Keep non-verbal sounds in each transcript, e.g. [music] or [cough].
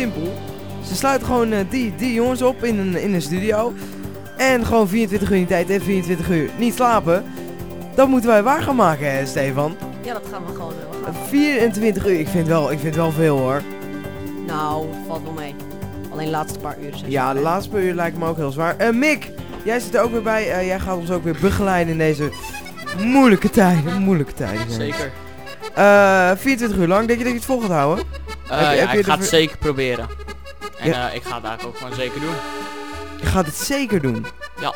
simpel. Ze sluiten gewoon eh, die, die jongens op in een, in een studio. En gewoon 24 uur in tijd en 24 uur niet slapen. Dat moeten wij waar gaan maken, hè, Stefan. Ja, dat gaan we gewoon doen. We gaan- 24 uur, ik vind wel, ik vind wel veel hoor. Nou, valt wel mee. Alleen de laatste paar uur. zijn Ja, de laatste paar uur lijkt me ook heel zwaar. Eh Mick, jij zit er ook weer bij. Eh, jij gaat ons ook weer begeleiden in deze moeilijke tijden. Moeilijke tijden. Zeker. Eh, 24 uur lang, denk je dat je het vol gaat houden? Eh, ja, je ik ga het zeker proberen. En Ja. eh, ik ga het eigenlijk ook gewoon zeker doen. Je gaat het zeker doen. Ja.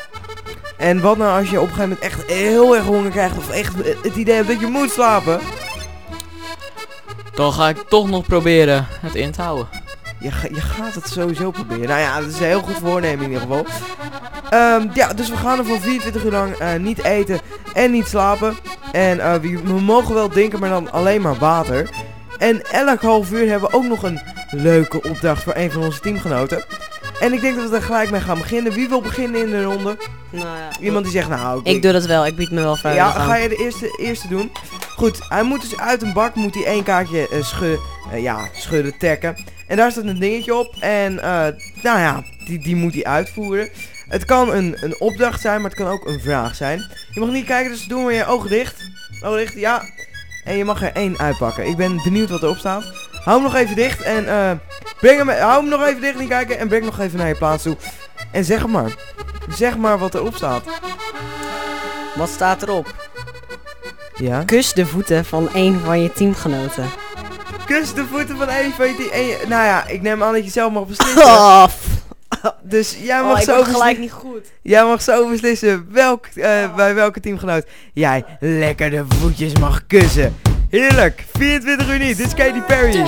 En wat nou als je op een gegeven moment echt heel erg honger krijgt of echt het idee hebt dat je moet slapen? Dan ga ik toch nog proberen het in te houden. Je, ga- je gaat het sowieso proberen. Nou ja, dat is een heel goed voornemen in ieder geval. Ehm, ja, dus we gaan er voor 24 uur lang eh, niet eten en niet slapen. En eh, we, we mogen wel drinken, maar dan alleen maar water. En elk half uur hebben we ook nog een leuke opdracht voor een van onze teamgenoten. En ik denk dat we er gelijk mee gaan beginnen. Wie wil beginnen in de ronde? Nou ja. Iemand die zegt, nou... Ik doe dat wel. Ik bied me wel vrijwillig Ja, aan. ga je de eerste, eerste doen? Goed, hij moet dus uit een bak moet hij één kaartje eh, schudden, eh, ja, schudden, tekken. En daar staat een dingetje op en eh, nou ja, die, die moet hij uitvoeren. Het kan een, een opdracht zijn, maar het kan ook een vraag zijn. Je mag niet kijken, dus doe maar je ogen dicht. Ogen dicht, ja. En je mag er één uitpakken. Ik ben benieuwd wat erop staat. Hou hem nog even dicht en eh, breng hem, hou hem nog even dicht, niet kijken. En breng nog even naar je plaats toe. En zeg maar. Zeg maar wat erop staat. Wat staat erop? Ja? Kus de voeten van een van je teamgenoten. Kus de voeten van een van je die... en je- nou ja, ik neem aan dat je zelf mag beslissen. [laughs] Oh, [laughs] Dus jij oh, mag, ik zo gelijk beslissen, niet goed. jij mag zo beslissen welk, eh, bij welke teamgenoot jij lekker de voetjes mag kussen. Heerlijk. 24 uur niet. Dit is Katy Perry.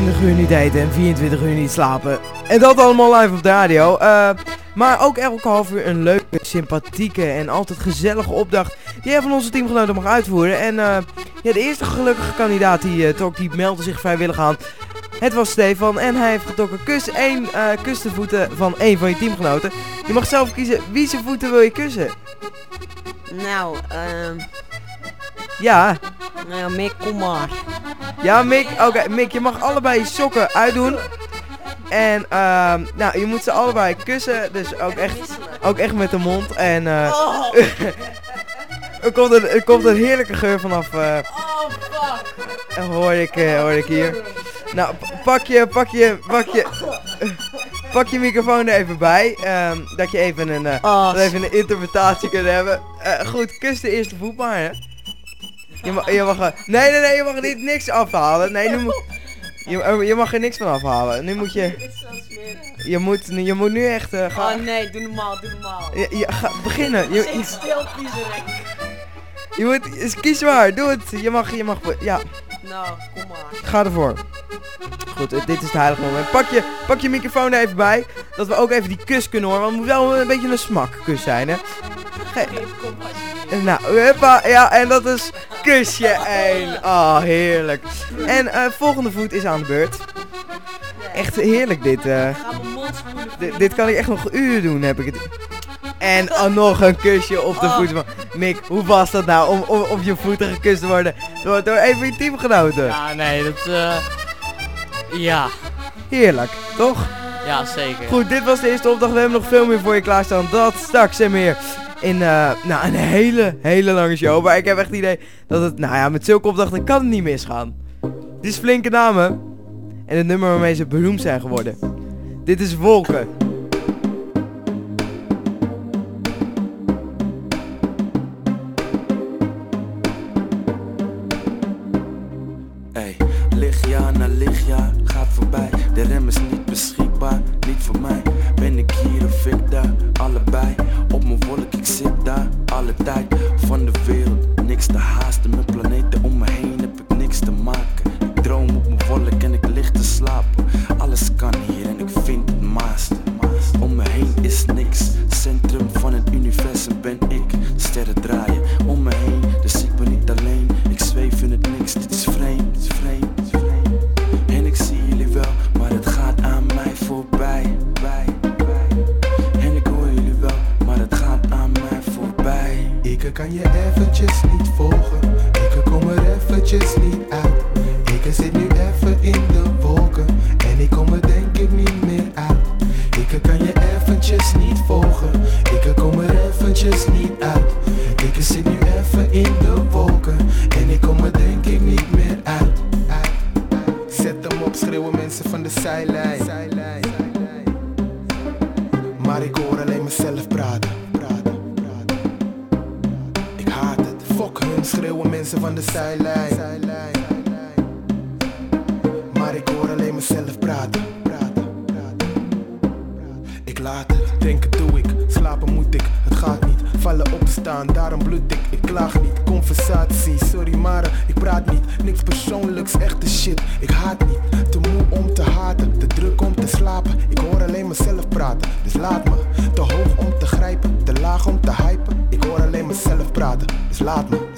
24 uur niet eten en 24 uur niet slapen. En dat allemaal live op de radio. Eh, maar ook elke half uur een leuke, sympathieke en altijd gezellige opdracht die jij van onze teamgenoten mag uitvoeren. En eh, ja, de eerste gelukkige kandidaat die uh, trok, die meldde zich vrijwillig aan. Het was Stefan en hij heeft getrokken kus 1, kus de voeten van één van je teamgenoten. Je mag zelf kiezen wie zijn voeten wil je kussen. Nou, ehm... Ja. Nou, Mick, kom maar. Ja, Mick. Oké, Mick, je mag allebei je sokken uitdoen. En ehm nou, je moet ze allebei kussen. Dus ook echt, ook echt met de mond. En eh Oh, [laughs] er, komt een, er komt een heerlijke geur vanaf. eh oh fuck. hoor, ik, eh, hoor ik hier. Nou, pak je, pak je, pak je, [laughs] pak je microfoon er even bij. ehm, dat je even een, eh, Oh, even een interpretatie kunnen hebben. Eh, goed, kus de eerste voet maar, hè. Je mag, je mag, nee, nee, nee, je mag niet niks afhalen. Nee, nu moet, je, eh, je mag er niks van afhalen. Nu moet je, je moet, je moet nu echt eh, Oh gaan. nee, doe normaal, doe normaal. Je, je, ga beginnen. Je, Zit stil. Je moet, kies maar, doe het. Je mag, je mag, ja, Nou, kom maar. ga ervoor. Goed, eh, dit is het heilige moment. Pak je, pak je microfoon er even bij, dat we ook even die kus kunnen horen. Want het moet wel een beetje een smakkus zijn, hè. Ge- Kom maar. Nou, huppa, ja, en dat is kusje 1. Oh, heerlijk. En eh, volgende voet is aan de beurt. Echt heerlijk dit. eh. Spoelen. Dit- dit kan ik echt nog uren doen, heb ik het. En nog een kusje op de Oh. voet van... Mick, hoe was dat nou om, om op je voeten gekust te worden door, door een van je teamgenoten? Ja, nee, dat... eh ja, Heerlijk, toch? ja, zeker. Goed, dit was de eerste opdracht. We hebben nog veel meer voor je klaarstaan. Dat straks en meer in eh, nou, een hele, hele lange show. Maar ik heb echt het idee dat het, nou ja, met zulke opdrachten kan het niet misgaan. Dit is flinke namen. En het nummer waarmee ze beroemd zijn geworden. Dit is Wolken. Ben ik hier of ik daar, allebei. Op mijn wolk, ik zit daar, alle tijd. Van de wereld, niks te haasten. Mijn planeten om me heen heb ik niks te maken. Ik droom op mijn wolk en ik lig te slapen. Alles kan hier en ik vind het maast. Om me heen is niks, centrum van het universum ben ik. Kan je eventjes niet volgen, ik kom er eventjes niet van de zijlijn. Maar ik hoor alleen mezelf praten. Ik laat het, denken doe ik, slapen moet ik, het gaat niet. Vallen opstaan, daarom bloed ik, ik klaag niet. Conversatie, sorry maar ik praat niet. Niks persoonlijks, echte shit, ik haat niet. Te moe om te haten, te druk om te slapen. Ik hoor alleen mezelf praten, dus laat me. Te hoog om te grijpen, te laag om te hypen. Ik hoor alleen mezelf praten, dus laat me.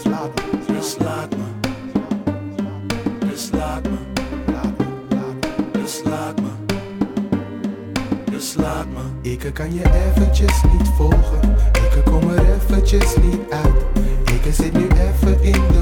Ik kan je eventjes niet volgen, ik kom er eventjes niet uit. Ik zit nu even in de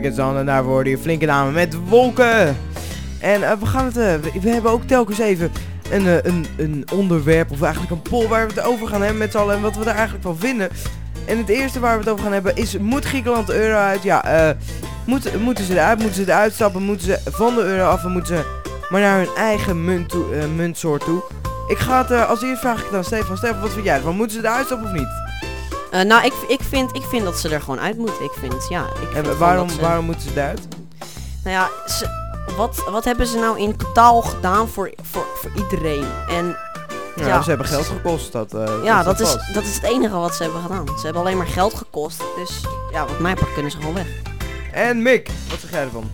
records on en daarvoor hoorde je flinke namen met wolken. En eh, we gaan het, eh, we, hebben ook telkens even een, eh, een, een onderwerp of eigenlijk een poll waar we het over gaan hebben met z'n allen en wat we daar eigenlijk van vinden. En het eerste waar we het over gaan hebben is, moet Griekenland de euro uit? Ja, eh, moet, moeten ze eruit? Moeten ze eruit stappen? Moeten ze van de euro af? En moeten ze maar naar hun eigen munt toe, muntsoort toe? Ik ga het, als eerst vraag ik dan Stefan. Stefan, wat vind jij ervan? Moeten ze eruit stappen of niet? Eh, nou, ik, ik, vind, ik vind dat ze er gewoon uit moeten. Ik vind, ja. Ik vind En waarom, ze- waarom moeten ze eruit? Nou ja, ze, wat, wat hebben ze nou in totaal gedaan voor, voor, voor iedereen? En Ja, Ja. ze hebben geld gekost. Dat, eh, ja, dat is, dat is het enige wat ze hebben gedaan. Ze hebben alleen maar geld gekost. Dus ja, wat mij part kunnen ze gewoon weg. En Mick, wat zeg jij ervan?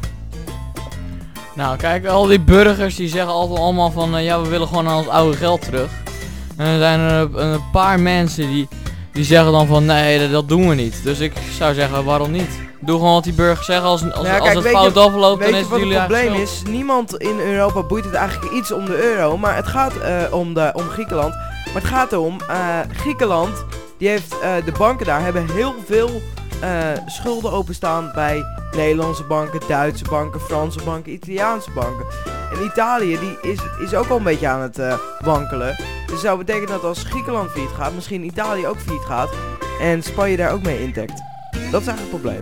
Nou, kijk, al die burgers die zeggen altijd allemaal van, eh, ja, we willen gewoon aan ons oude geld terug. En er zijn er een, een paar mensen die, die zeggen dan van, nee, dat, doen we niet. Dus ik zou zeggen, waarom niet? Doe gewoon wat die burgers zeggen. Als, als, Nou als het je- fout afloopt, dan is het het jullie probleem eigen schuld. is? Niemand in Europa boeit het eigenlijk iets om de euro, maar het gaat eh, om, de, om Griekenland. Maar het gaat erom, eh, Griekenland, die heeft, eh, de banken daar hebben heel veel schulden openstaan bij Nederlandse banken, Duitse banken, Franse banken, Italiaanse banken. En Italië die is, is ook al een beetje aan het eh, wankelen. Dus dat zou betekenen dat als Griekenland failliet gaat, misschien Italië ook failliet gaat en Spanje daar ook mee intact. Dat is eigenlijk het probleem.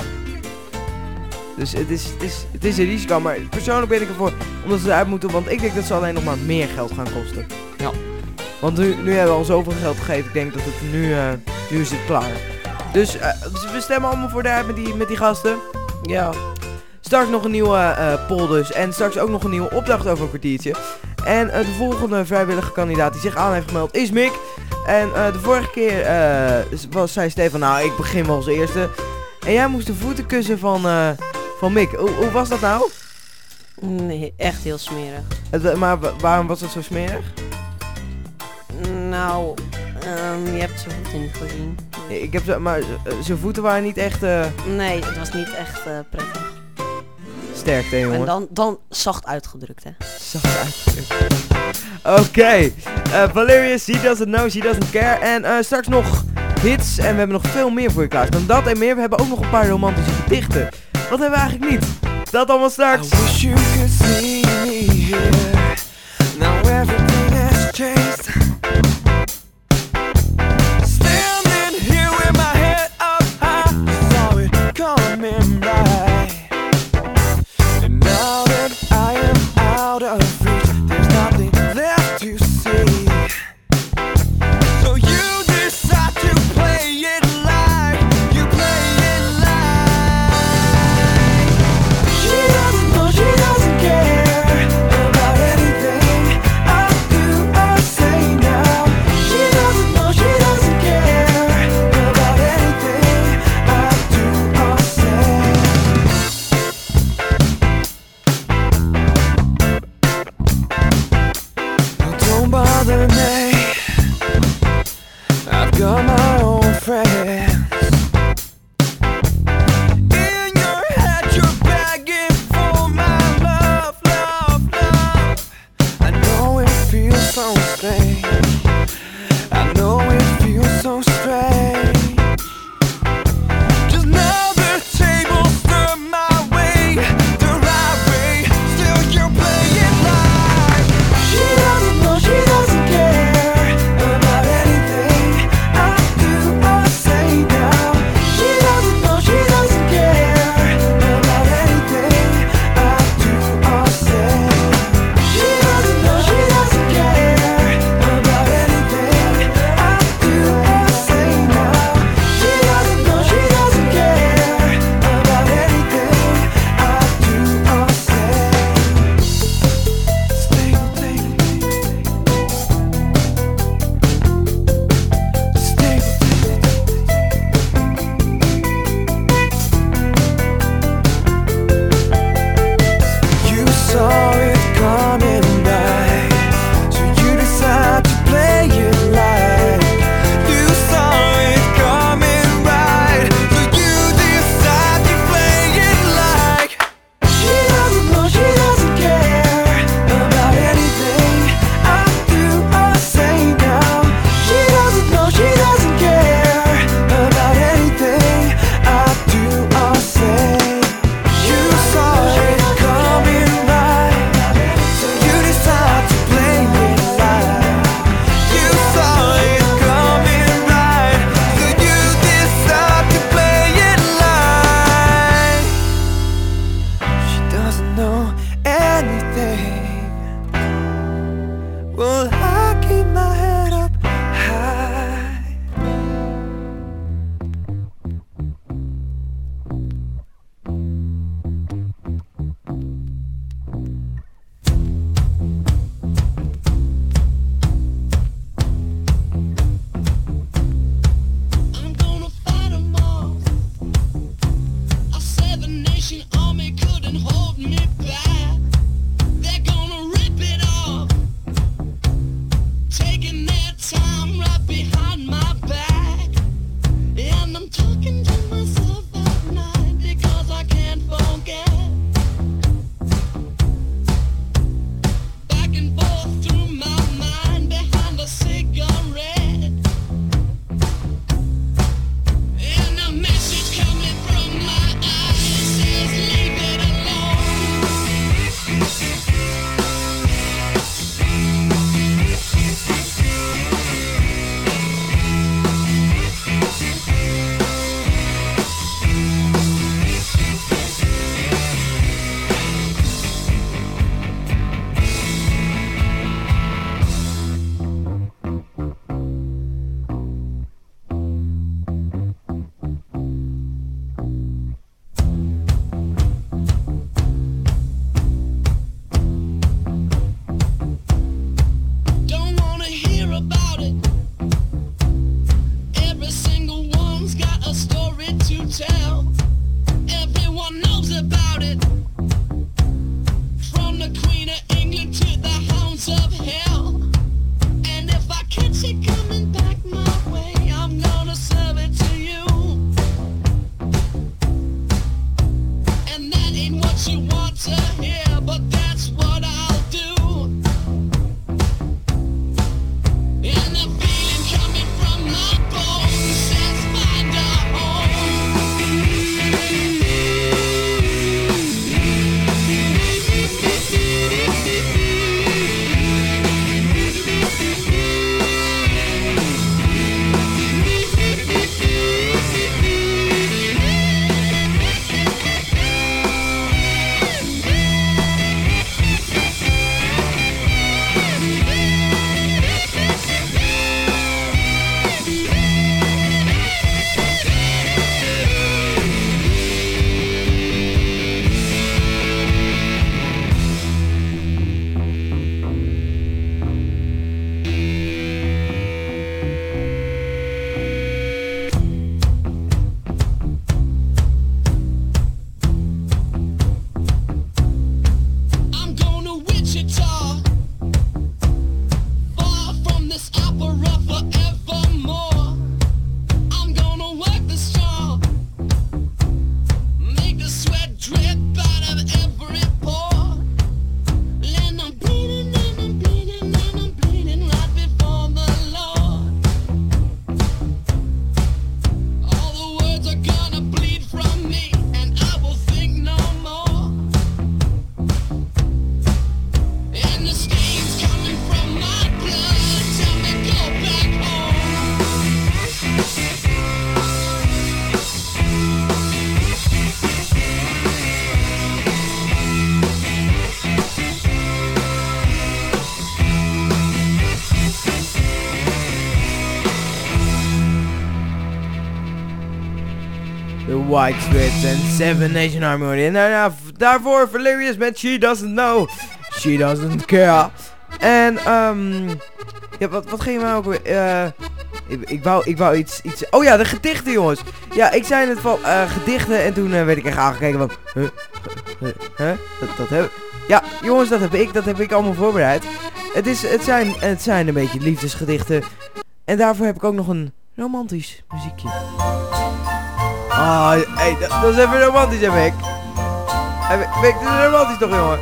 Dus het is, het, is, het is een risico, maar persoonlijk ben ik ervoor omdat ze eruit moeten, want ik denk dat ze alleen nog maar meer geld gaan kosten. Ja. Want nu, nu hebben we al zoveel geld gegeven, ik denk dat het nu, eh, nu is het klaar. Dus eh, we stemmen allemaal voor de met die, met die gasten. Ja. Straks nog een nieuwe eh poll dus. En straks ook nog een nieuwe opdracht over een kwartiertje. En eh, de volgende vrijwillige kandidaat die zich aan heeft gemeld is Mick. En eh, de vorige keer was, zei Stefan, nou ik begin wel als eerste. En jij moest de voeten kussen van, van Mick. Hoe, hoe was dat nou? Nee, echt heel smerig. Het, maar wa- waarom was het zo smerig? Nou, ehm, je hebt zijn voeten niet gezien. Ik heb ze maar zijn voeten waren niet echt... Eh, nee, het was niet echt eh, prettig. Sterk, tegen. En dan, dan zacht uitgedrukt, hè. Zacht uitgedrukt. Oké. Okay. Uh, Valeria, she doesn't know, she doesn't care. En straks nog hits. En we hebben nog veel meer voor je klaar. Dan dat en meer. We hebben ook nog een paar romantische gedichten. Wat hebben we eigenlijk niet? Dat allemaal straks. Seven Nation je. En daarna, daarvoor Valerius met She Doesn't Know. She Doesn't Care. En, ehm... ja, wat, wat ging je nou ook weer... eh, ik, ik, wou, ik wou iets, iets... Oh ja, de gedichten, jongens. Ja, ik zei net van eh, gedichten en toen eh, werd ik echt aangekeken van... Huh? Dat, dat heb... Ja, jongens, dat heb ik. Dat heb ik allemaal voorbereid. Het, is, het, zijn, het zijn een beetje liefdesgedichten. En daarvoor heb ik ook nog een romantisch muziekje. Ah, hey, dat, dat is even romantisch, heb ik. Heb ik, ik dus romantisch toch, jongen?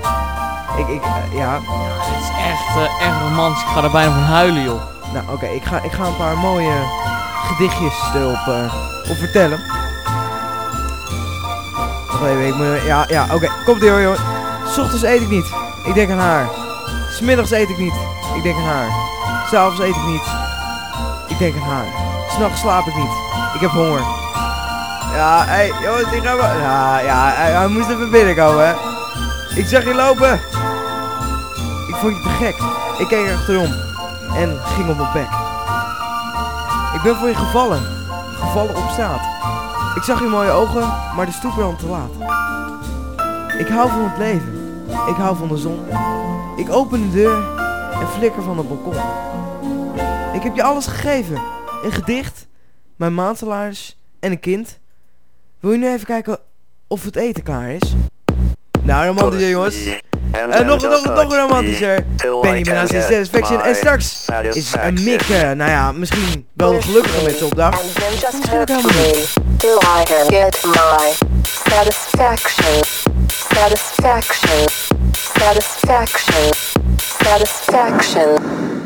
Ik, ik, eh, ja. Het is echt, eh, echt romantisch. Ik ga er bijna van huilen, joh. Nou, oké, ik, ga, ik ga een paar mooie gedichtjes erop eh, op vertellen. Wacht even, ik moet... Ja, ja, oké. Komt ie hoor, jongen. S ochtends eet ik niet. Ik denk aan haar. Smiddags eet ik niet. Ik denk aan haar. S'avonds eet ik niet. Ik denk aan haar. S'nachts slaap ik niet. Ik heb honger. Ja, hé, hey, jongens, die gaan we... Ja, ja, hij, moest even binnenkomen, hè. Ik zag je lopen. Ik vond je te gek. Ik keek achterom en ging op mijn bek. Ik ben voor je gevallen, gevallen op straat. Ik zag je mooie ogen, maar de stoep brandde te laat. Ik hou van het leven, ik hou van de zon. Ik open de deur en flikker van het balkon. Ik heb je alles gegeven, een gedicht, mijn maandsalaris en een kind. Wil je nu even kijken of het eten klaar is? Nou, romantischer jongens. En nog, nog, nog romantischer. Benny Benassi Satisfaction. En straks is een Mick, eh, nou ja, misschien wel de gelukkige met zijn op dag. And then just Misschien ook touch helemaal niet. me till I can get my satisfaction. Satisfaction. Satisfaction. Satisfaction.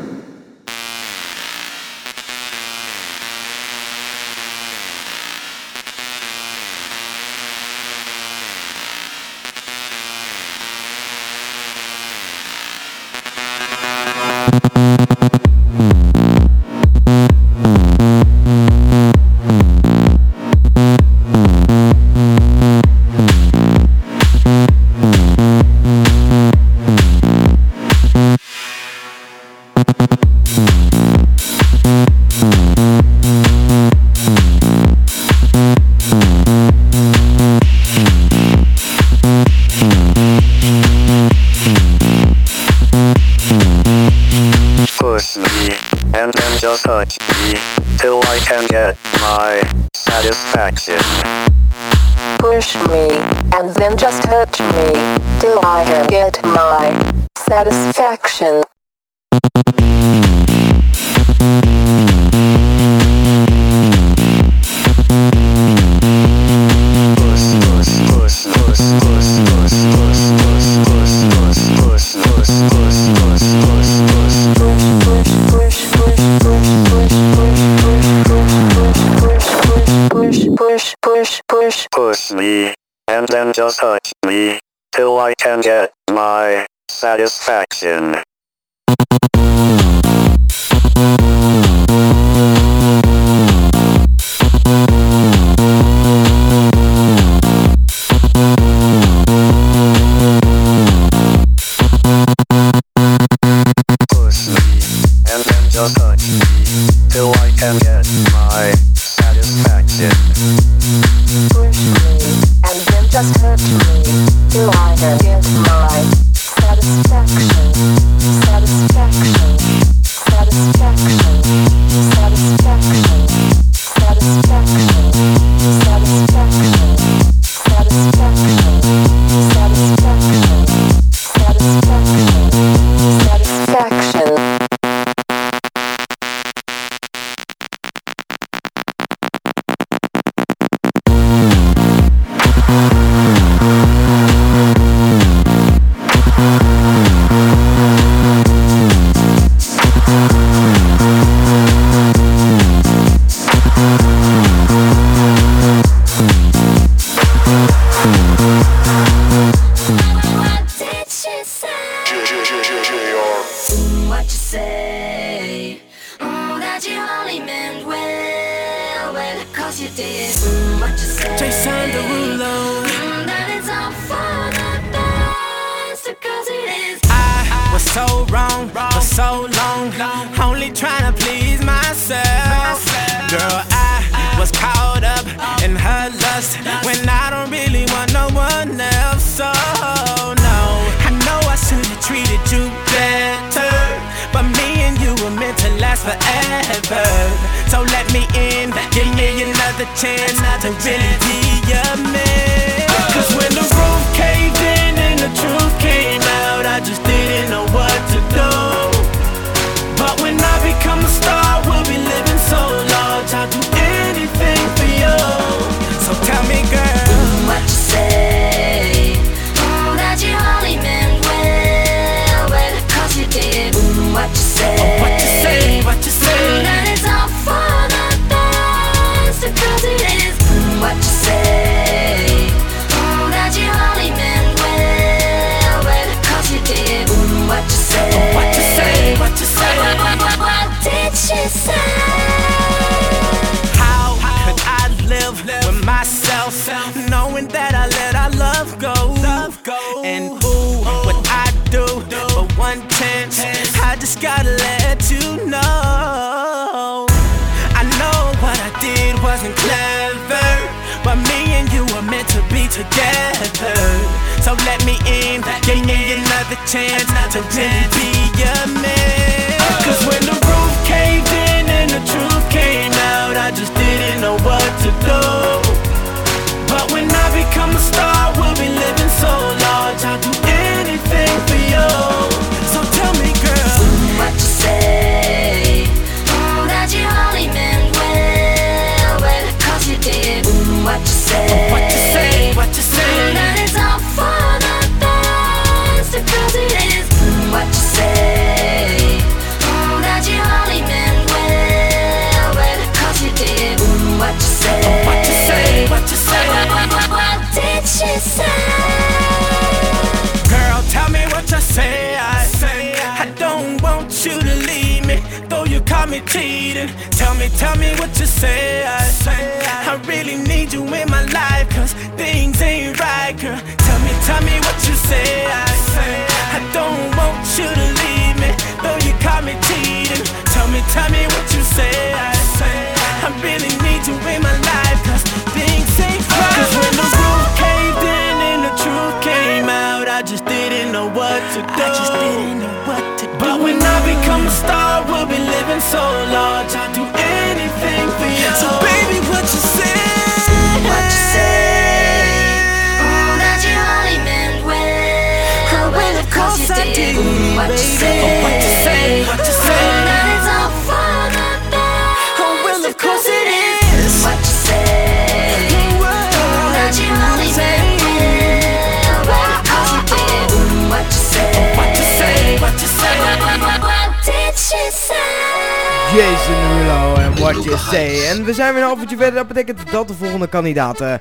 Betekent dat de volgende kandidaat eh,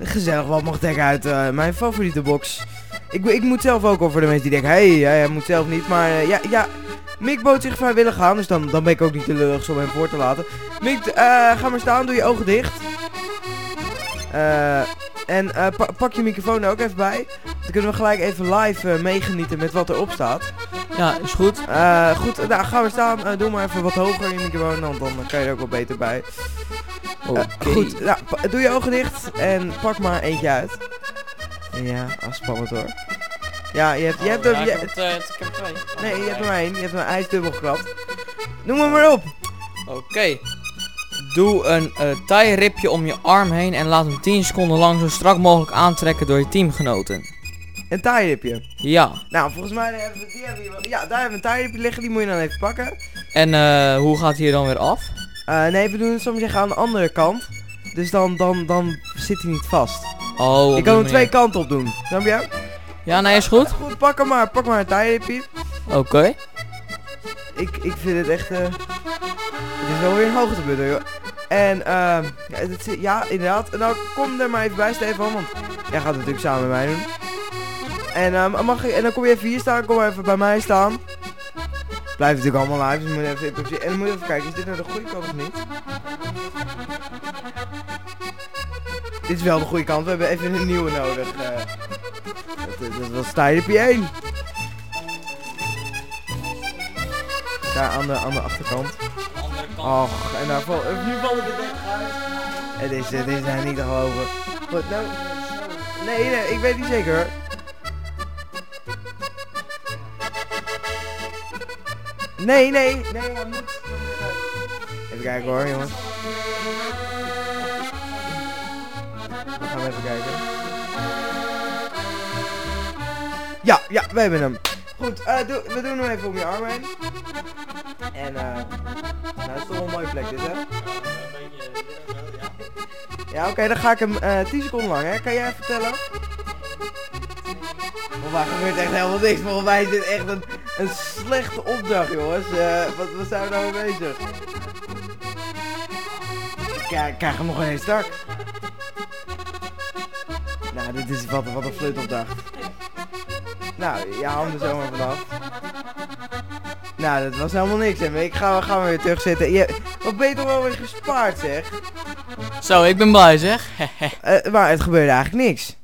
gezellig wat mag dekken uit eh, mijn favoriete box. Ik, ik moet zelf ook voor de mensen die denken, hé, hey, hij moet zelf niet. Maar eh, ja, ja, Mick bood zich vrijwillig aan, dus dan, dan ben ik ook niet teleurig om hem voor te laten. Mick, ga maar staan, doe je ogen dicht. En pa- pak je microfoon er ook even bij. Dan kunnen we gelijk even live meegenieten met wat erop staat. Ja, is goed. Goed, nou gaan we staan. Doe maar even wat hoger in je microfoon, dan, dan kan je er ook wel beter bij. Oké. Goed, nou, doe je ogen dicht en pak maar eentje uit. Ja, ah, spannend hoor. Ja, je hebt, je hebt Oh, er, ja, je- ik heb het, eh, ik heb twee. nee, je hebt er maar één. Je hebt maar ijs dubbel geklapt. Noem hem maar op. Oké. Doe een eh tie-ripje om je arm heen en laat hem 10 seconden lang zo strak mogelijk aantrekken door je teamgenoten. Een taairipje. Ja. Nou, volgens mij hebben we, die hebben we hier Ja, daar hebben we een taairipje liggen. Die moet je dan even pakken. En eh, hoe gaat hij er dan weer af? Eh, nee, we doen het soms zeggen aan de andere kant. Dus dan, dan, dan zit hij niet vast. Oh, die kan hem twee kanten op doen. Snap je? Ja, nee, is goed. Goed, pak hem maar. Pak maar een taairipje. Oké. Ik, ik vind het echt. eh het is wel weer een hoogtepunt, joh. En ehm ja, het zit- ja, inderdaad. Nou, kom er maar even bij, Stefan, want jij gaat het natuurlijk samen met mij doen. En, ehm, mag ik, en dan kom je even hier staan, kom maar even bij mij staan. Blijft natuurlijk allemaal live, dus moet even moet je even kijken, is dit nou de goede kant of niet? Dit is wel de goede kant, we hebben even een nieuwe nodig. eh. dat, was tijden 1. Daar aan de, de achterkant. Och, en daar val, nu val ik het echt uit. Het is, het is nou niet te geloven. Nou... Nee, nee, ik weet niet zeker hoor. Nee, nee, nee, hij moet... Even kijken hoor, jongens. Dan gaan we even kijken. Ja, ja, we hebben hem. Goed, doe- we doen hem even om je arm heen. En eh, dat is toch wel een mooie plek dit, hè? Ja, oké, dan ga ik hem eh 10 seconden lang, hè? Kan jij even vertellen? Volgens mij gebeurt echt helemaal niks. Volgens mij is dit echt een, een slechte opdracht, jongens. Eh, wat, wat zijn we nou mee bezig? Ik krijg, hem nog eens start. Nou, dit is wat, wat een flutopdracht. Nou, je haalt er zomaar vanaf. Nou, dat was helemaal niks. Hè. Ik ga, gaan we weer terugzitten. Je, wat ben je toch wel weer gespaard, zeg. Zo, ik ben blij zeg. [laughs] Eh, maar het gebeurde eigenlijk niks.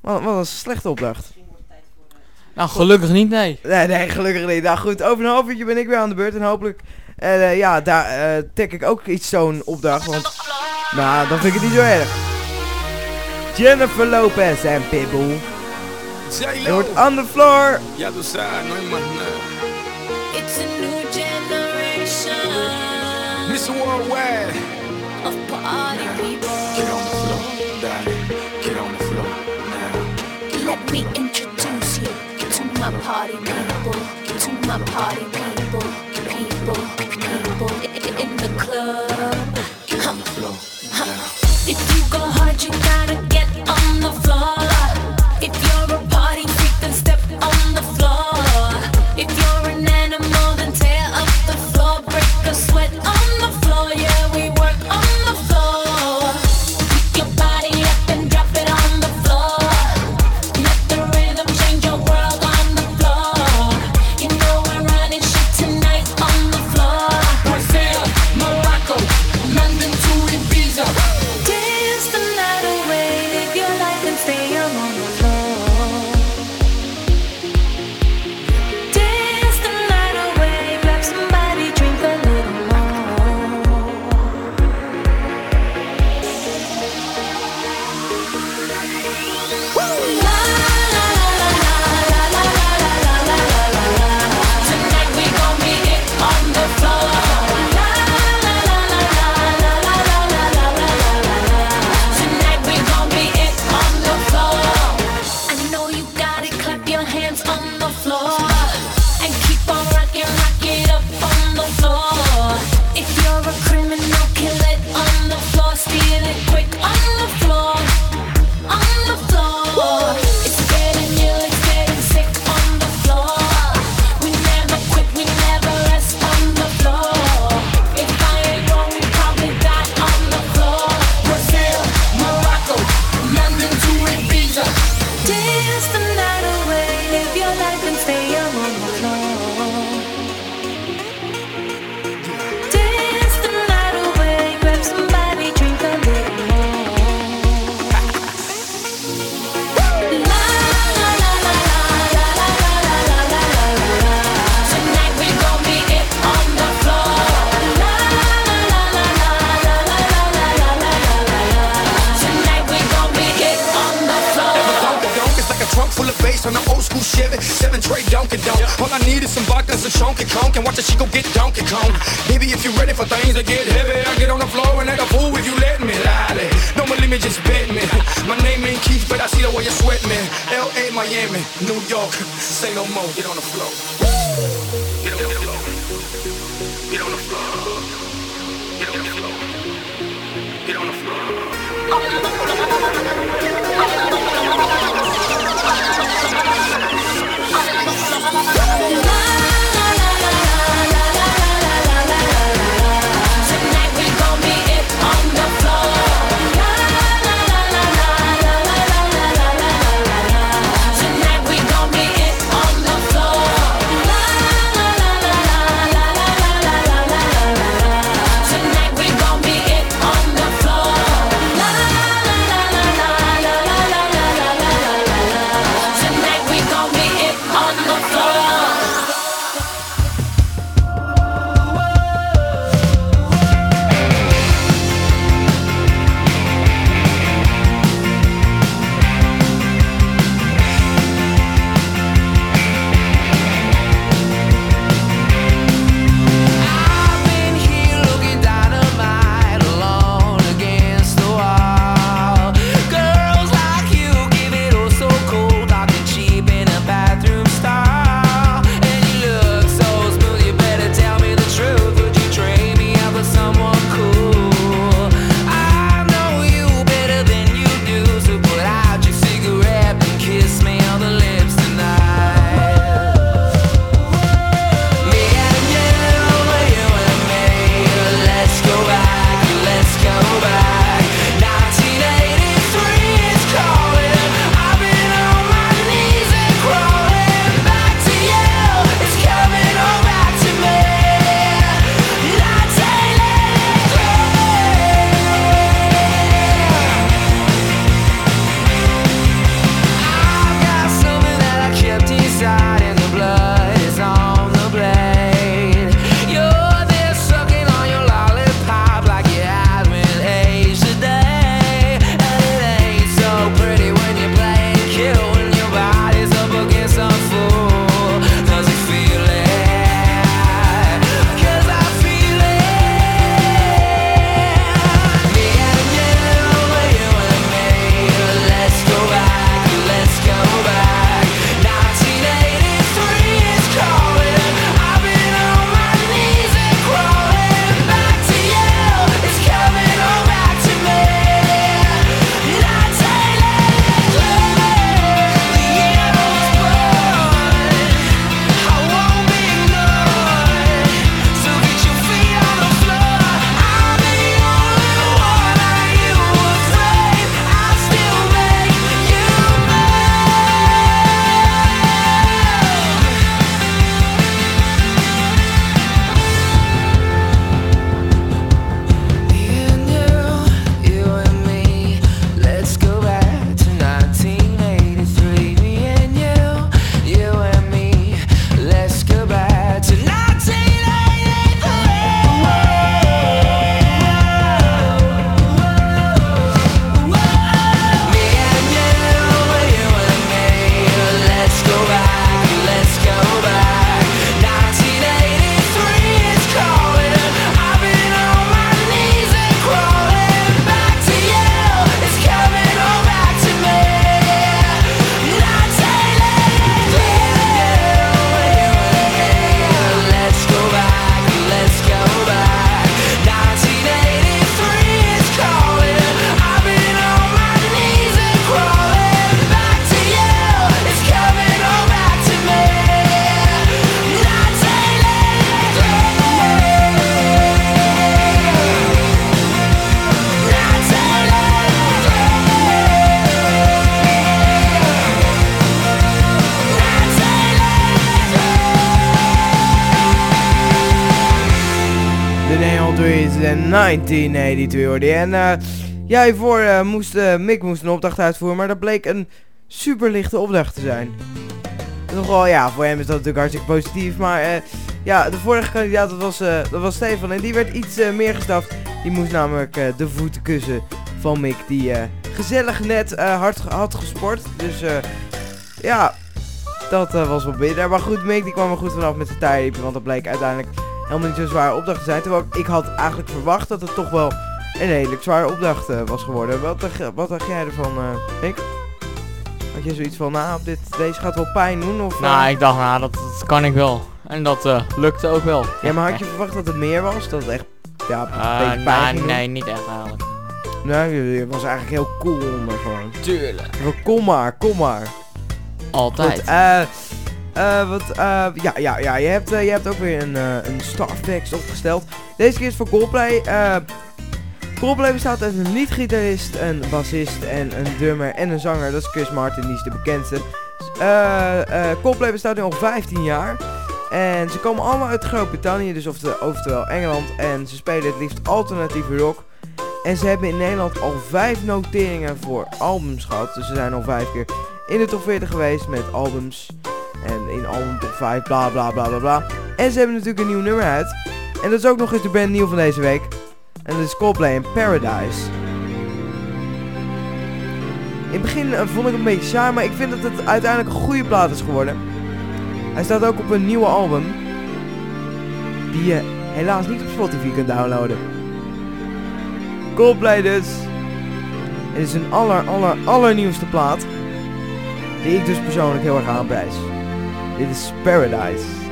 Wat, wat een slechte opdracht. Nou, gelukkig niet, nee. Nee, nee, gelukkig niet. Nou goed, over een half uurtje ben ik weer aan de beurt. En hopelijk, eh, ja, daar eh tek ik ook iets zo'n opdracht. Want, nou, dan vind ik het niet zo erg. Jennifer Lopez en Pitbull. Je wordt on the floor. Ya tú sabes, no hay más nada. It's a new generation Mr. Worldwide. of party people. Party people, get to my party people, people, people in the club. The floor. If you go hard, you gotta get on the floor. If you're a party freak, then step on the floor. If you're an animal, then tear up the floor. Break a sweat Donkey Donk. All I need is some vodka some Chonky Conk. And watch she go get Donkey Kong. Baby, if you're ready for things to get heavy, I get on the floor and act a fool if you let me. Don't believe me, just bet me. My name ain't Keith, but I see the way you sweat me. L.A., Miami, New York. Say no more. Get on the floor. Get on the floor. Get on the floor. Get on the floor. Love. 1982 hoorde. En eh, ja, hiervoor eh, moest eh, Mick moest een opdracht uitvoeren, maar dat bleek een superlichte opdracht te zijn. Nogal, ja, voor hem is dat natuurlijk hartstikke positief, maar ja, de vorige kandidaat dat was, dat was Stefan en die werd iets meer gestraft. Die moest namelijk de voeten kussen van Mick, die gezellig net hard had gesport. Dus ja, dat was wel bitter. Maar goed, Mick die kwam er goed vanaf met zijn tijdje, want dat bleek uiteindelijk helemaal niet zo'n zware opdracht te zijn. Terwijl ik had eigenlijk verwacht dat het toch wel een redelijk zware opdracht eh, was geworden. Wat dacht, wat dacht jij ervan, eh Mick? Had je zoiets van, nou, dit, deze gaat wel pijn doen? Of, eh? Nou, ik dacht, nou, dat, dat kan ik wel. En dat eh, lukte ook wel. Ja, maar had je [laughs] verwacht dat het meer was? Dat het echt, ja, een Eh, beetje pijn nou, nee, niet echt eigenlijk. Nee, je je was eigenlijk heel cool onder gewoon. Tuurlijk. Kom maar, kom maar. Altijd. Goed, eh, wat, eh, ja, ja, ja, je hebt, eh, je hebt ook weer een, een Starfax opgesteld. Deze keer is voor Coldplay. Coldplay bestaat uit een liedgitarist, een bassist en een drummer en een zanger. Dat is Chris Martin, die is de bekendste. Coldplay bestaat nu al 15 jaar. En ze komen allemaal uit Groot-Brittannië, dus ofte- oftewel Engeland. En ze spelen het liefst alternatieve rock. En ze hebben in Nederland al vijf noteringen voor albums gehad. Dus ze zijn al vijf keer in de top 40 geweest met albums. En in album top 5, bla bla bla bla bla. En ze hebben natuurlijk een nieuw nummer uit. En dat is ook nog eens de band nieuw van deze week. En dat is Coldplay in Paradise. In het begin eh, vond ik het een beetje saai, maar ik vind dat het uiteindelijk een goede plaat is geworden. Hij staat ook op een nieuwe album. Die je helaas niet op Spotify kunt downloaden. Coldplay dus. Het is een aller, aller, allernieuwste plaat. Die ik dus persoonlijk heel erg aanprijs. Dit is Paradise.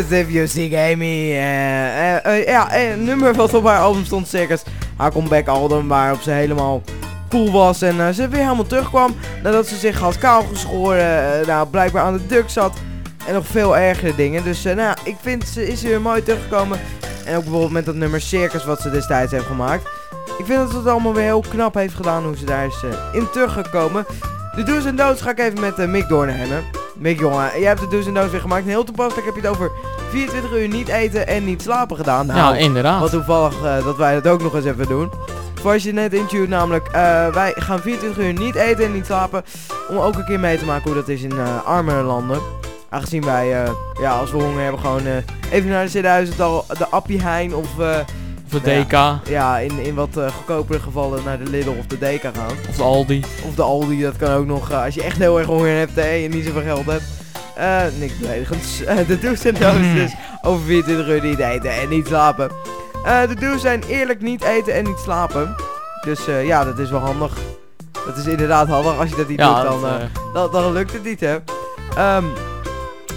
Spears, If You See Amy. eh, eh, eh, ja, een nummer wat op haar album stond, Circus. Haar comeback album, waarop ze helemaal cool was. En ze weer helemaal terugkwam nadat ze zich had kaal geschoren. nou, blijkbaar aan de duk zat. En nog veel ergere dingen. Dus nou, ik vind ze is weer mooi teruggekomen. En ook bijvoorbeeld met dat nummer Circus wat ze destijds heeft gemaakt. Ik vind dat ze het allemaal weer heel knap heeft gedaan hoe ze daar is in teruggekomen. De do's en don'ts ga ik even met eh, Mick doornemen. Mick jongen, jij hebt de do's en don'ts weer gemaakt. Heel toepasselijk heb je het over 24 uur niet eten en niet slapen gedaan. Nou, ja, inderdaad. wat toevallig eh, dat wij dat ook nog eens even doen. Voor als je net intune namelijk, eh, wij gaan 24 uur niet eten en niet slapen. Om ook een keer mee te maken hoe dat is in eh armere landen. Aangezien wij, ja, als we honger hebben, gewoon even naar de Zittenhuizental, de Appie Heijn of... Of de ja, DK. Ja, in, in wat eh, goedkopere gevallen naar de Lidl of de DK gaan. Of de Aldi. Of de Aldi, dat kan ook nog, als je echt heel erg honger hebt hè, en niet zoveel geld hebt. Eh, niks beledigends. Eh, de do's en don'ts dus over 24 uur niet eten en niet slapen. Eh, de do's zijn eerlijk niet eten en niet slapen. Dus ja, dat is wel handig. Dat is inderdaad handig. Als je dat niet Ja, doet, dan, dat, dan, lukt het niet, hè. Ehm,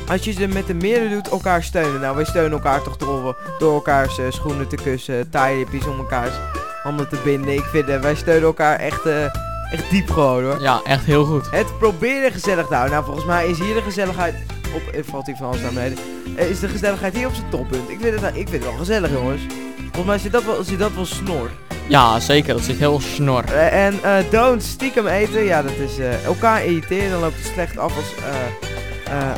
als je ze met de meerdere doet, elkaar steunen. Nou, wij steunen elkaar toch door, door elkaars schoenen te kussen, taailipjes om elkaars handen te binden. Ik vind, wij steunen elkaar echt, echt diep gewoon, hoor. Ja, echt heel goed. Het proberen gezellig te houden. Nou, volgens mij is hier de gezelligheid... Op, eh, valt hij van alles naar beneden. Eh, is de gezelligheid hier op zijn toppunt. Ik vind het, nou- ik vind het wel gezellig, jongens. Volgens mij zit dat wel, zit dat wel snor. Ja, zeker. Dat zit heel snor. Eh, en don't stiekem eten. Ja, dat is elkaar irriteren. Dan loopt het slecht af, als,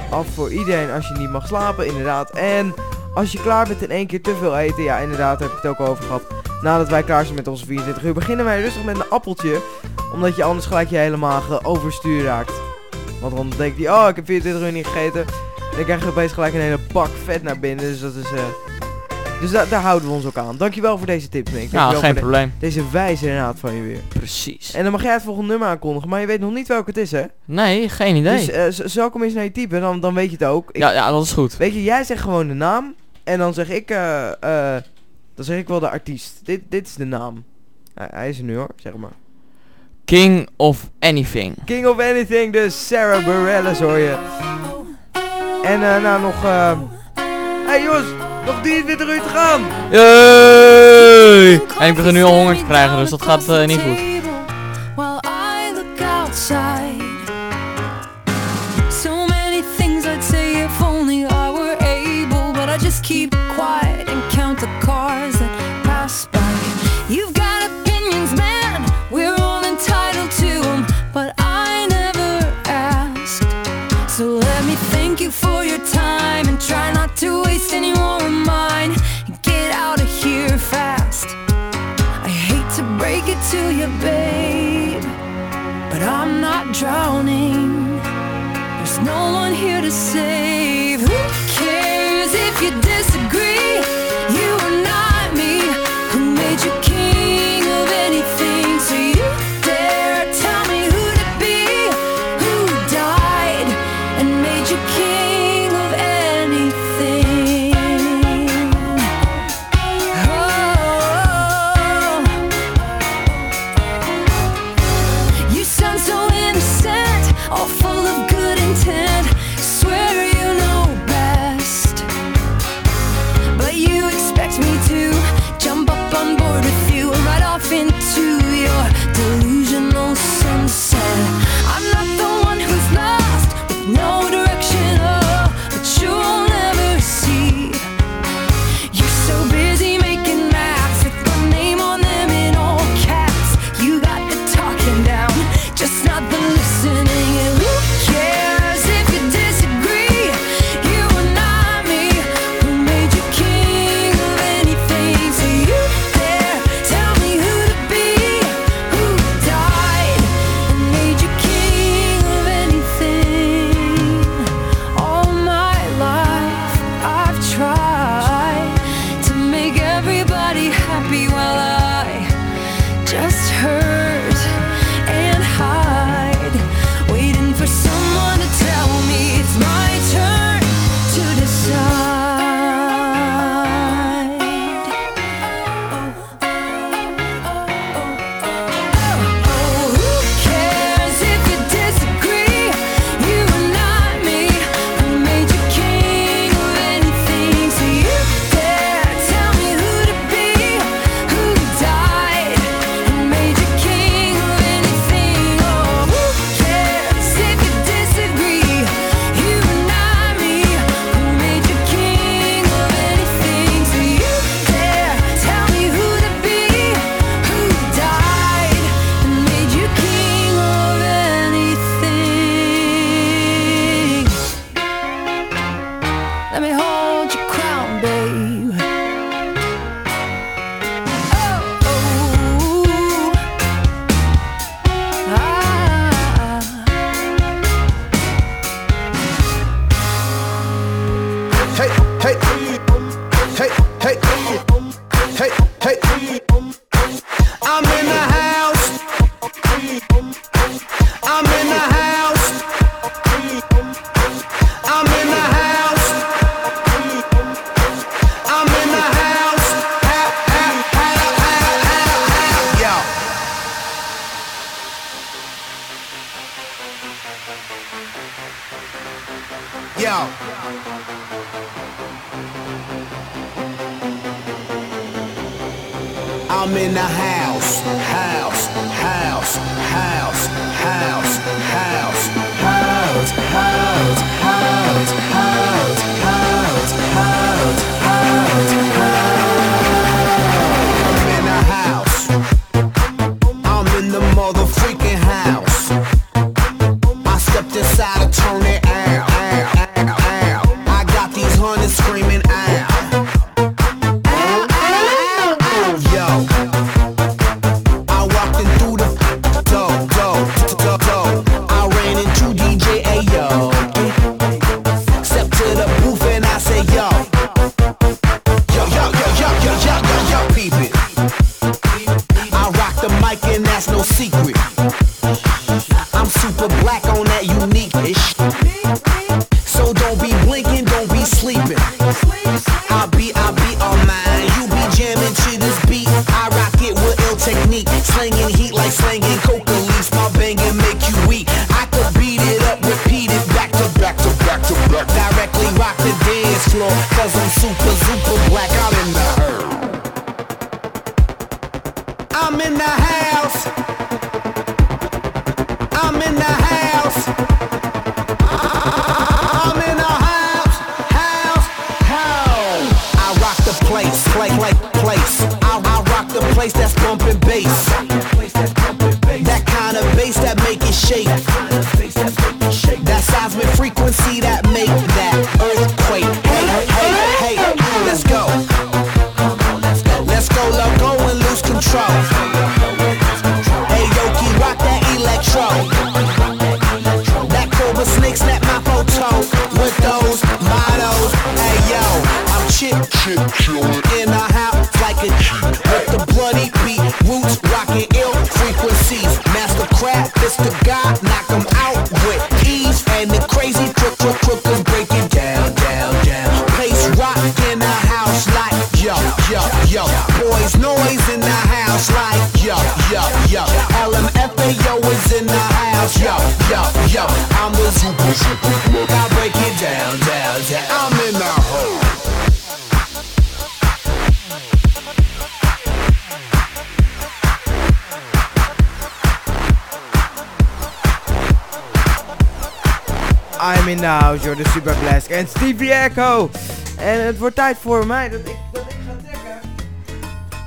af voor iedereen als je niet mag slapen, inderdaad. En als je klaar bent in één keer te veel eten. Ja, inderdaad, daar heb ik het ook over gehad. Nadat wij klaar zijn met onze 24 uur, beginnen wij rustig met een appeltje. Omdat je anders gelijk je helemaal overstuur raakt. Want dan denk je, oh, ik heb 24 uur niet gegeten. En dan krijg je opeens gelijk een hele bak vet naar binnen. Dus dat is... eh, dus da- daar houden we ons ook aan. Dankjewel voor deze tips, Nick. Ja, Dankjewel geen voor de- probleem. deze wijze raad van je weer. Precies. En dan mag jij het volgende nummer aankondigen, maar je weet nog niet welke het is, hè? Nee, geen idee. Dus z- zal ik hem eens naar je typen, dan, dan weet je het ook. Ik- ja, ja, dat is goed. Weet je, jij zegt gewoon de naam. En dan zeg ik, eh, eh, dan zeg ik wel de artiest. Dit, dit is de naam. Hij, hij is er nu hoor, zeg maar. King of Anything. King of Anything, dus Sarah Bareilles hoor je. En eh, nou nog... Hé hey, jongens, nog 23 uur te gaan! Yay! En ik begin nu al honger te krijgen, dus dat gaat uh, niet goed. drowning. There's no one here to save. Who cares if you disappear? En het wordt tijd voor mij dat ik, dat ik ga trekken.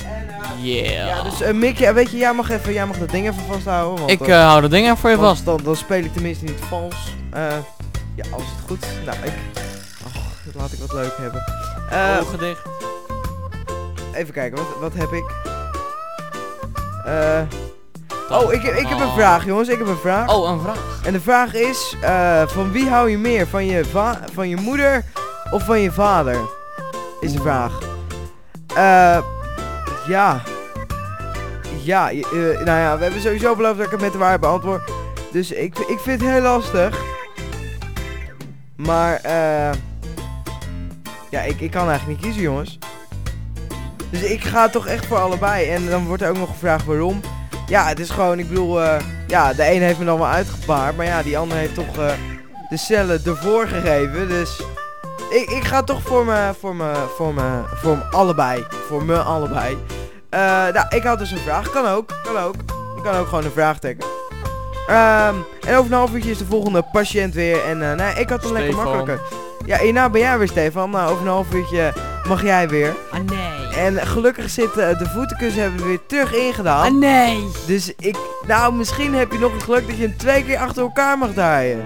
En, eh, Yeah. ja, dus uh, Mick, ja, weet je, jij mag, even, jij mag dat ding even vasthouden. Want, Ik eh, eh, hou dat ding even voor je vast. Dan, dan speel ik tenminste niet vals. Eh, ja, als het goed. Nou, ik. Och, laat ik wat leuk hebben. Eh, Ogen dicht. even kijken, wat, wat heb ik? Eh. Oh, ik, ik heb een vraag, jongens. Ik heb een vraag. Oh, een vraag. En de vraag is: eh, van wie hou je meer? Van je, va van je moeder of van je vader? Is de vraag. Eh. ja. Ja, eh, nou ja, we hebben sowieso beloofd dat ik het met de waarheid beantwoord. Dus ik, ik vind het heel lastig. Maar, eh. ja, ik, ik kan eigenlijk niet kiezen, jongens. Dus ik ga toch echt voor allebei. En dan wordt er ook nog gevraagd waarom. Ja, het is gewoon, ik bedoel, eh, ja, de een heeft me dan wel uitgepaard. Maar ja, die ander heeft toch de cellen ervoor gegeven. Dus ik, ik ga toch voor me, voor me, voor me, voor me allebei. Voor me allebei. Eh, nou, ik had dus een vraag. Kan ook, kan ook. Ik kan ook gewoon een vraag trekken. Ehm, en over een half uurtje is de volgende patiënt weer. En eh, nee, ik had hem lekker makkelijker. Ja, hierna ben jij weer, Stefan. Nou, over een half uurtje mag jij weer. Ah nee. En gelukkig zitten de voetenkussen hebben we weer terug ingedaan. Ah nee. Dus ik, nou misschien heb je nog een geluk dat je hem twee keer achter elkaar mag draaien.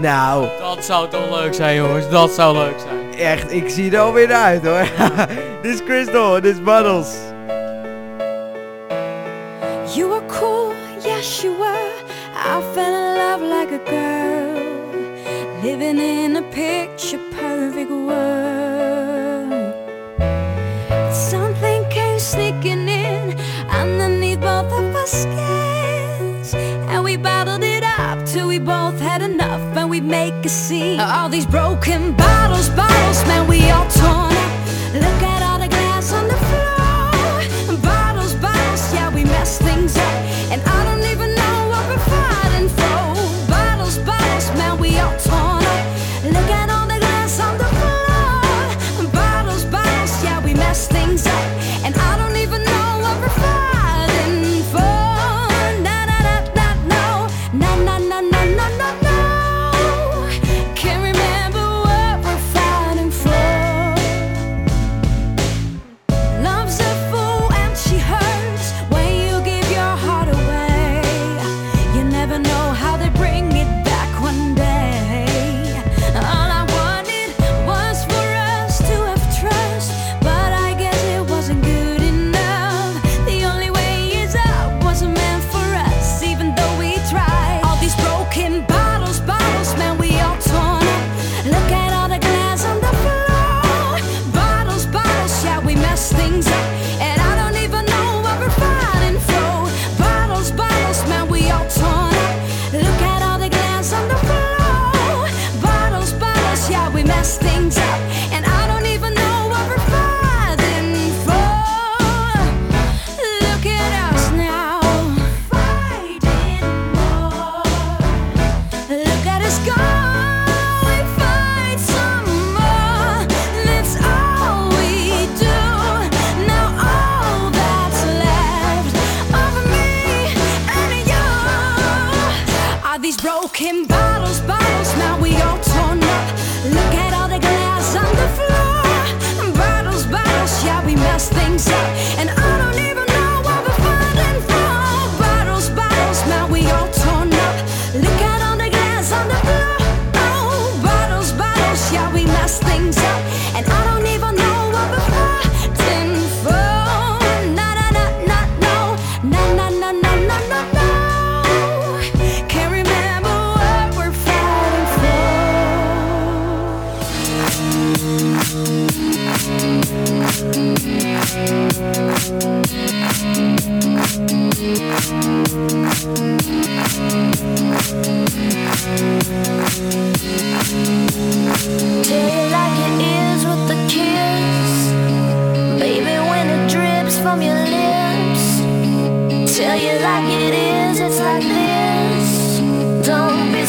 Nou, Dat zou toch leuk zijn, jongens. Dat zou leuk zijn. echt, ik zie er alweer uit hoor. [laughs] dit is Crystal, dit is Buddles. You were cool, yes you were. I fell in love like a girl, living in a picture perfect world. Something came sneaking in underneath both of our skins, and we up till we both had enough, and we make a scene. All these broken bottles, bottles, man, we all torn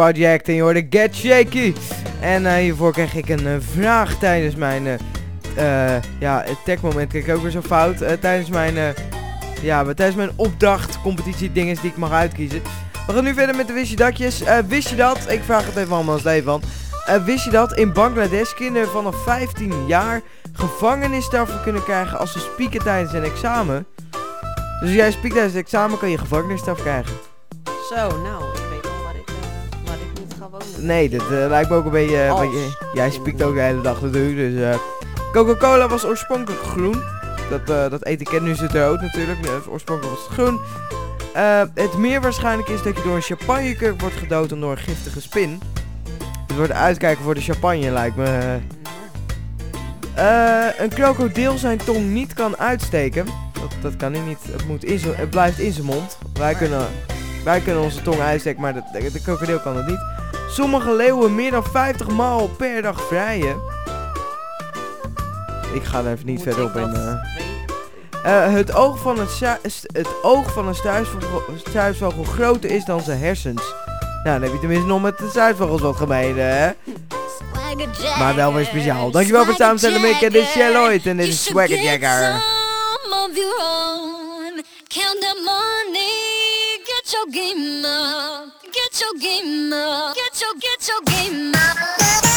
En je hoorde Get Shaky. En eh, hiervoor kreeg ik een eh, vraag tijdens mijn... eh, ja, het tech-moment kreeg ik ook weer zo fout. Tijdens mijn... ja, tijdens mijn opdracht, competitie, dingen die ik mag uitkiezen. We gaan nu verder met de wist je datjes. Wist je dat? Ik vraag het even allemaal Stefan. Eh, wist je dat in Bangladesh kinderen vanaf 15 jaar gevangenisstraf kunnen krijgen als ze spieken tijdens een examen? Dus als jij spiekt tijdens het examen kan je gevangenisstraf krijgen. Zo, nou, Nee, dit eh, lijkt me ook een beetje... je- jij spiekt ook de hele dag natuurlijk, dus... eh, Coca-Cola was oorspronkelijk groen. Dat, dat etiket nu zit rood natuurlijk, nee, oorspronkelijk was het groen. Het meer waarschijnlijk is dat je door een champagnekurk wordt gedood dan door een giftige spin. Het wordt uitkijken voor de champagne lijkt me. Een krokodil zijn tong niet kan uitsteken. Dat, dat kan hij niet. Het, moet in zijn- het blijft in zijn mond. Wij kunnen, wij kunnen onze tong uitsteken, maar de, de, de krokodil kan het niet. Sommige leeuwen meer dan 50 maal per dag vrijen. Ik ga er even niet Moet verder op in. eh. Eh, het, oog van het, oog van een struisvogel, struisvogel groter is dan zijn hersens. Nou, dan heb je tenminste nog met de struisvogels wat gemeen, hè? Maar wel weer speciaal. Dankjewel voor het samenstellen, Mick. En dit is Shell Lloyd en dit is Swagger Jagger. Some of your own. Count the money. Get your game up. Get your game up. Get your, get your game up.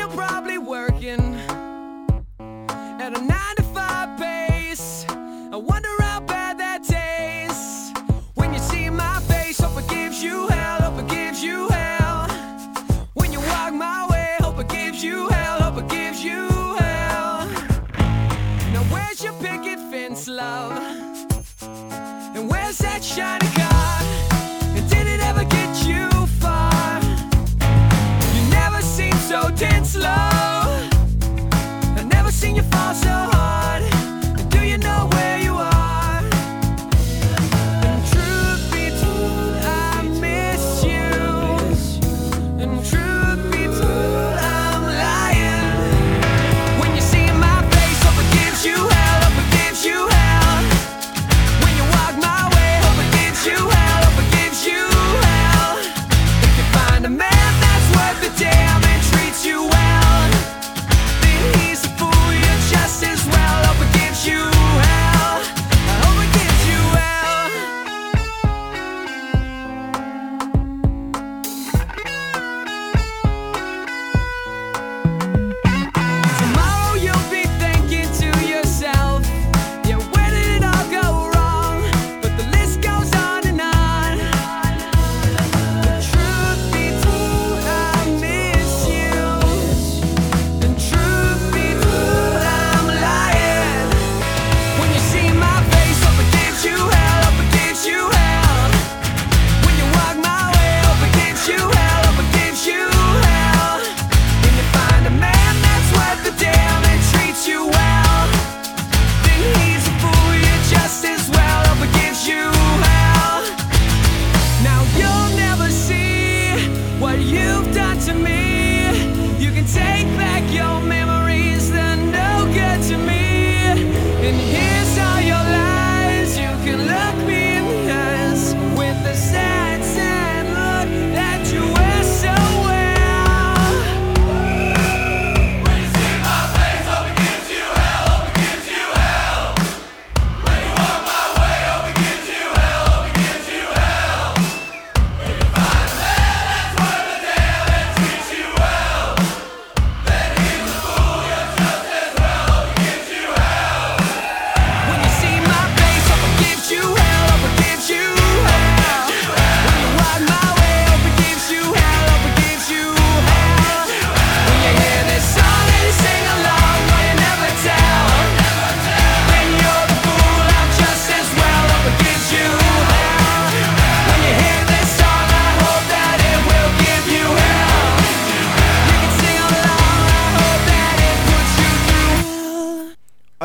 still probably working at a nine to five pace. I wonder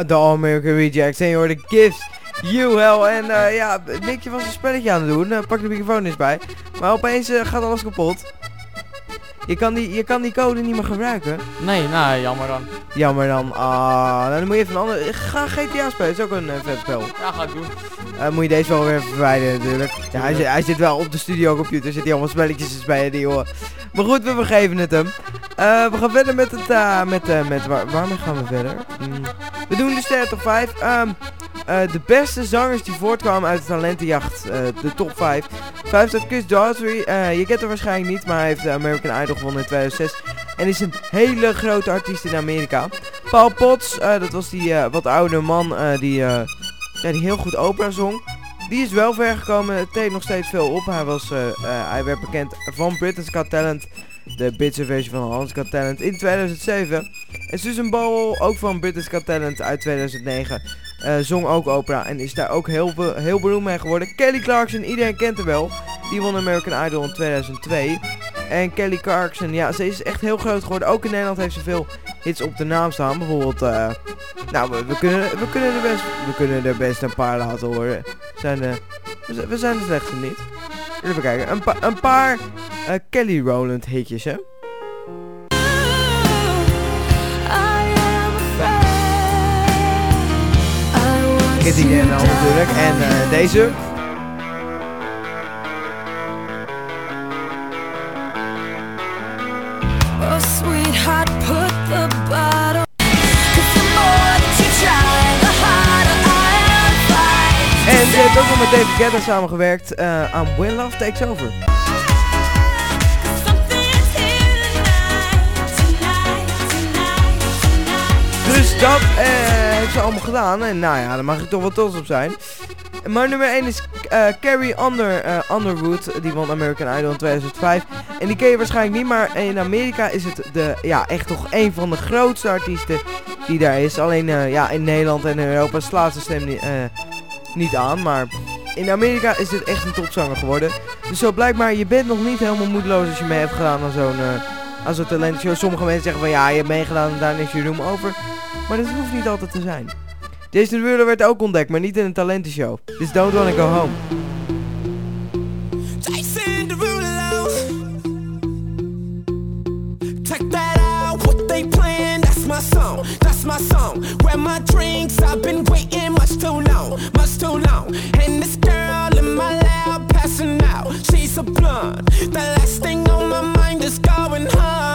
de All-American Rejects. En je hoorde Gifts, You Hell. En eh, ja, Nickje was een spelletje aan het doen. Eh, pak de microfoon eens bij. Maar opeens eh, gaat alles kapot. Je kan, die, je kan die code niet meer gebruiken. Nee, nou jammer dan. Jammer dan. Ah, nou, dan moet je even een ander... Ga GTA spelen, is ook een vet spel. Ja, ga ik doen. Uh, moet je deze wel weer verwijderen natuurlijk. Ja, hij, hij, zit wel op de studio computer, zit hij allemaal spelletjes bij spelen, die hoor. Maar goed, we vergeven het hem. Eh, we gaan verder met het, eh, met, eh, met waar, waarmee gaan we verder? Hmm. We doen de sterren top 5. Ehm, eh, de beste zangers die voortkwamen uit de talentenjacht, de top 5. 5 staat Chris Daughtry. Je kent hem waarschijnlijk niet, maar hij heeft de American Idol gewonnen in 2006. En is een hele grote artiest in Amerika. Paul Potts, dat was die wat oude man die, die heel goed opera zong. Die is wel ver gekomen, het deed nog steeds veel op. Hij, was, eh, eh, hij werd bekend van Britain's Got Talent, de Britse versie van Hans Got Talent, in 2007. En Susan Boyle, ook van Britain's Got Talent uit 2009, eh, zong ook opera en is daar ook heel, heel beroemd mee geworden. Kelly Clarkson, iedereen kent haar wel. Die won American Idol in 2002. En Kelly Clarkson, ja, ze is echt heel groot geworden. Ook in Nederland heeft ze veel hits op de naam staan. Bijvoorbeeld, eh, nou, we, we, kunnen, we, kunnen er best, we kunnen er best een paar laten horen. Zijn we, zijn- we zijn de slechtste niet. Even kijken, een, pa- een paar eh, Kelly Rowland hitjes, hè. Kitty Daniel natuurlijk. En eh, deze. Heeft ook nog met David Guetta samengewerkt aan When Love Takes Over. Dus dat eh, heeft ze allemaal gedaan. En nou ja, daar mag ik toch wel trots op zijn. Maar nummer 1 is eh, Carrie Under, eh, Underwood. Die won American Idol in 2005. En die ken je waarschijnlijk niet. Maar in Amerika is het de, ja, echt toch een van de grootste artiesten die daar is. Alleen ja, in Nederland en Europa slaat ze stem niet, niet aan. Maar in Amerika is het echt een topzanger geworden. Dus zo blijkbaar, je bent nog niet helemaal moedeloos als je mee hebt gedaan aan zo'n eh, aan zo'n talentshow. Sommige mensen zeggen van ja, je hebt meegedaan en daar is je room over. Maar dat hoeft niet altijd te zijn. Jason Derulo werd ook ontdekt, maar niet in een talentenshow. Dus don't wanna go home. My song. Where my drinks, I've been waiting much too long, much too long. And this girl in my lap passing out, she's a blunt. The last thing on my mind is going home.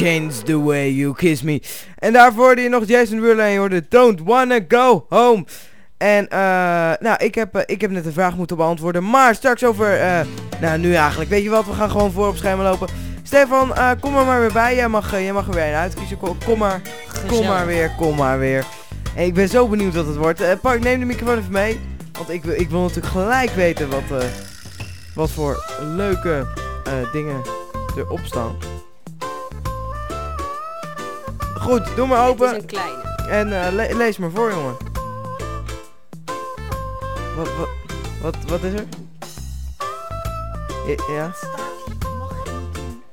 Change the way you kiss me. En daarvoor hoorde je nog Jason Derulo en je hoorde Don't wanna go home. En eh, nou, ik heb, eh, ik heb net een vraag moeten beantwoorden. Maar straks over, eh, nou nu eigenlijk, weet je wat, we gaan gewoon voor op schermen lopen. Stefan, eh, kom er maar weer bij. Jij mag, jij mag er weer een uitkiezen. Kom, kom maar, kom maar weer, kom maar weer. En ik ben zo benieuwd wat het wordt. Pak, neem de microfoon even mee. Want ik, wil- ik wil natuurlijk gelijk weten wat, wat voor leuke dingen erop staan. Goed, doe maar Het is open. een kleine. En eh, le- lees maar voor, jongen. Wat, wat, wat, wat is er? I- ja?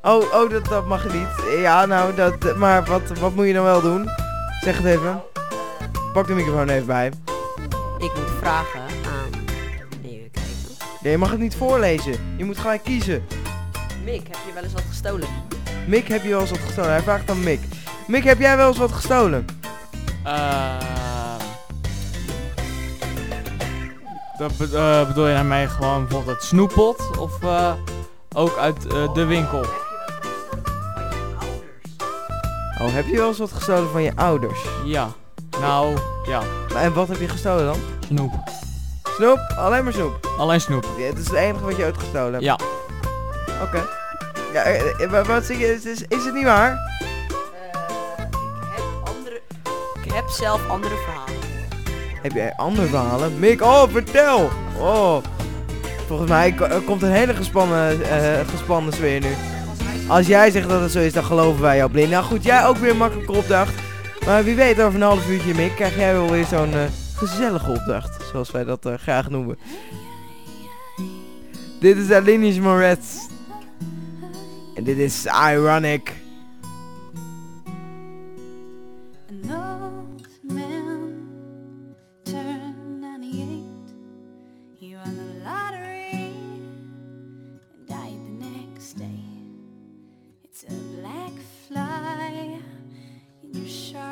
Oh, oh dat, dat mag je niet. Ja, nou, dat, maar wat, wat moet je dan wel doen? Zeg het even. Pak de microfoon even bij. Ik moet vragen aan... Even kijken. Nee, je mag het niet voorlezen. Je moet gelijk kiezen. Mick, heb je wel eens wat gestolen? Mick, heb je wel eens wat gestolen? Hij vraagt aan Mick. Mick, heb jij wel eens wat gestolen? Ehm, dat be- eh, bedoel je daarmee gewoon bijvoorbeeld het snoeppot of eh, ook uit eh, de winkel? Oh, heb je wel eens wat gestolen van je ouders? Ja. Nou, ja. En wat heb je gestolen dan? Snoep. Snoep? Alleen maar snoep? Alleen snoep. Ja, het is het enige wat je ooit gestolen hebt? Ja. Oké. Ja, wa- wat zeg je? Is, is, is het niet waar? heb zelf andere verhalen. Heb jij andere verhalen? Mick, oh, vertel! Oh. Volgens mij komt een hele gespannen, eh, gespannen sfeer nu. Als jij zegt dat het zo is, dan geloven wij jou blind. Nou goed, jij ook weer een makkelijke opdracht. Maar wie weet, over een half uurtje, Mick, krijg jij wel weer zo'n eh, gezellige opdracht. Zoals wij dat eh, graag noemen. Dit is Aline's Moretz. En dit is Ironic.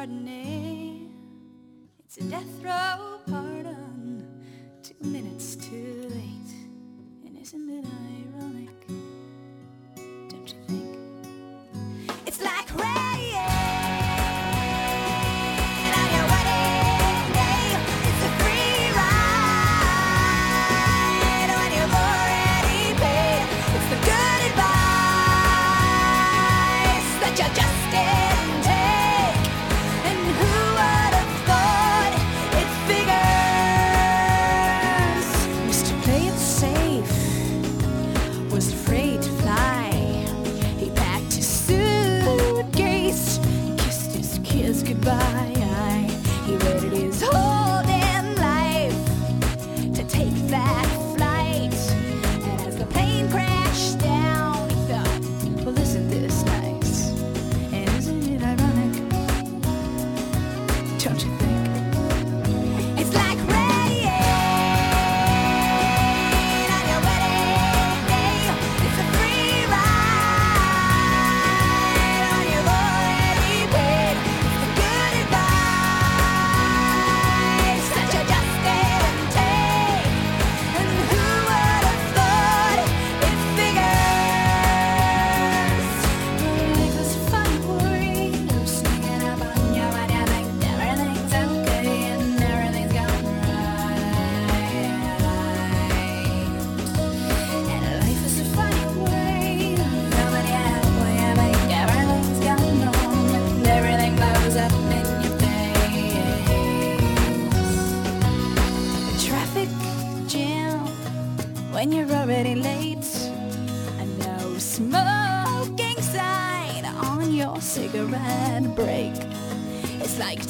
Chardonnay. It's a death row pardon, two minutes too late. And isn't it ironic? Don't you think? It's like rain.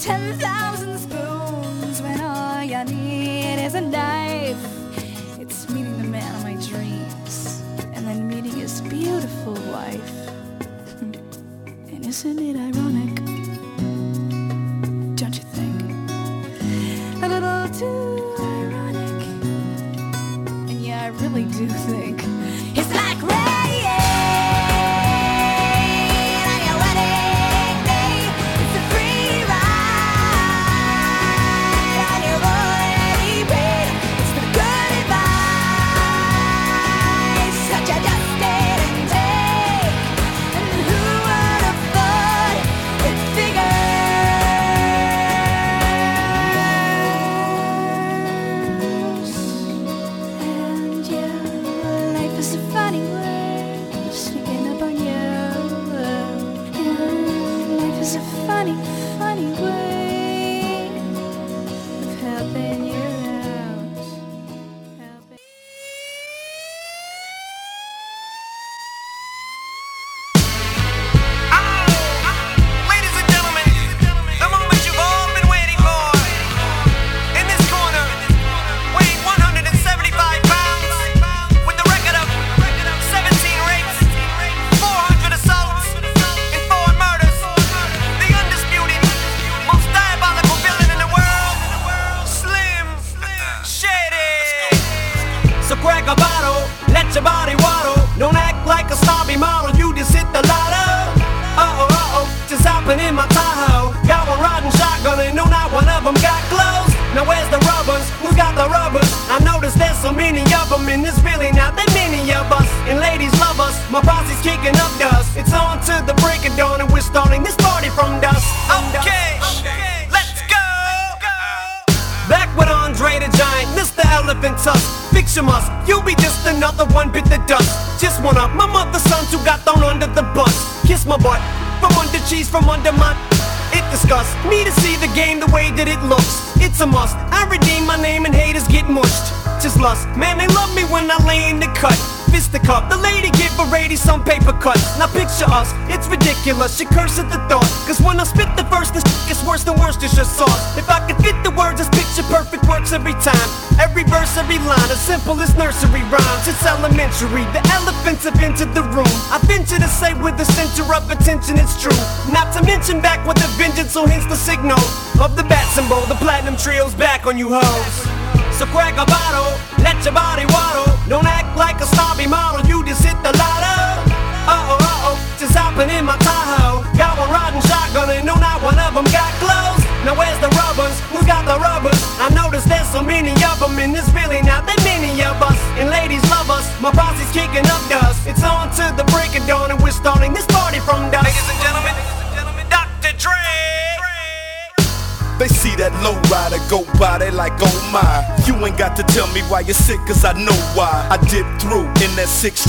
10,000 spoons when all you need is a knife. It's meeting the man of my dreams and then meeting his beautiful wife. Hmm. and isn't it ironic? Don't you think? A little too ironic. And yeah, I really do think.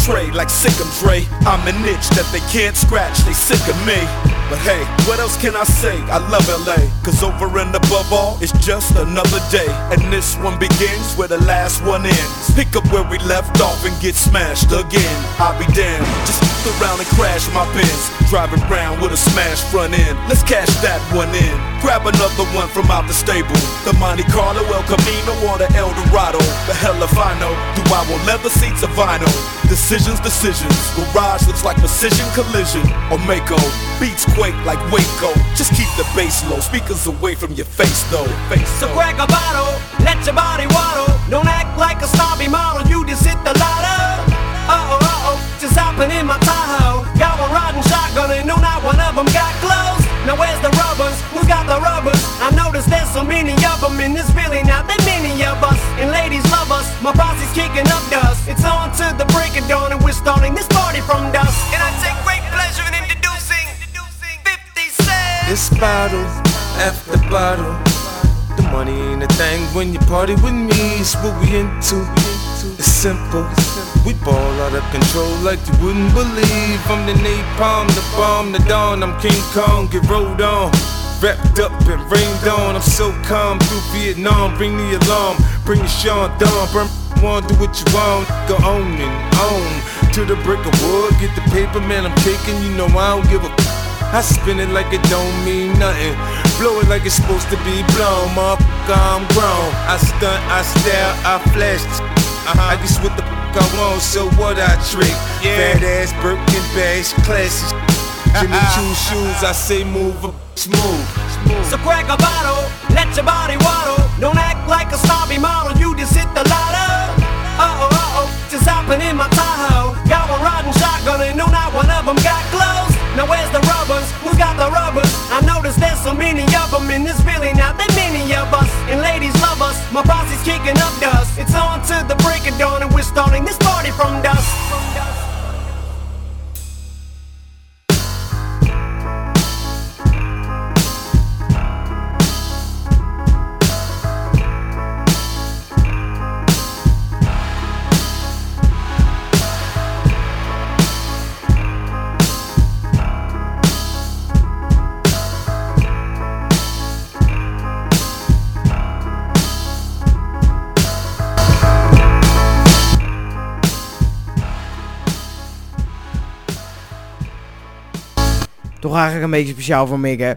Tray like Sick'em Dre. I'm an itch that they can't scratch, they sick of me. But hey, what else can I say? I love LA, cause over and above all, it's just another day. And this one begins where the last one ends. Pick up where we left off and get smashed again. I'll be damned, just f- around and crash my Benz. Driving around with a smashed front end. Let's cash that one in. Grab another one from out the stable. The Monte Carlo, El Camino, or the El Dorado. The hell if I know. Do I want leather seats or vinyl? Decisions, decisions. Garage looks like precision collision. Or Mako. Beats quake like Waco. Just keep the bass low. Speakers away from your face though. Face So crack a bottle, let your body waddle. Don't act like a snobby model, starting this party from dusk. And I take great pleasure in introducing 50 Cent. It's bottle after bottle. The money ain't a thing when you party with me. It's what we into. It's simple. We ball out of control like you wouldn't believe. I'm the napalm, the bomb, the dawn. I'm King Kong, get rolled on. Wrapped up and rained on. I'm so calm through Vietnam. Bring the alarm, bring the Sean Dawn. Burn one, do what you want. Go on and on. To the brick of wood, get the paper, man. I'm taking. You know I don't give a. I spin it like it don't mean nothing. Blow it like it's supposed to be blown. Motherfucker, I'm grown. I stunt, I stare, I flash. Uh-huh. I guess what the fuck I want, so what I trick. Fat ass Birkin bags, classy. [laughs] Jimmy Choo shoes, I say move, a smooth. So crack a bottle, let your body waddle. Don't act like a snobby model, you just hit the lotto. Uh oh, uh oh, just hopping in my in this building. Now there many of us, and ladies love us. My posse's kicking up dust. It's on to the break of dawn, and we're starting this party from dusk. Eigenlijk een beetje speciaal voor Mick, hè?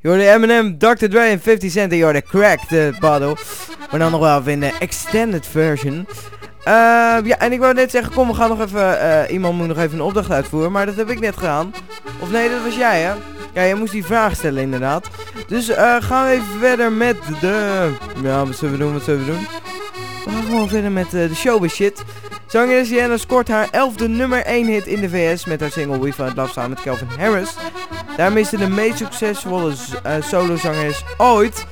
Je Eminem, Dr. Dre en 50 Cent en hoorde Crack, de bottle. Maar dan nog wel even in de extended version. Eh, ja, en ik wou net zeggen, kom, we gaan nog even, eh, iemand moet nog even een opdracht uitvoeren. Maar dat heb ik net gedaan. Of nee, dat was jij, hè? Ja, jij moest die vraag stellen, inderdaad. Dus eh, gaan we even verder met de... Ja, wat zullen we doen, wat zullen we doen? We gaan gewoon verder met eh, de showbiz shit. Zangeres Rihanna scoort haar elfde nummer 1 hit in de VS met haar single We Found Love samen met Calvin Harris. Daarmee is ze de meest succesvolle eh, solozangeres ooit.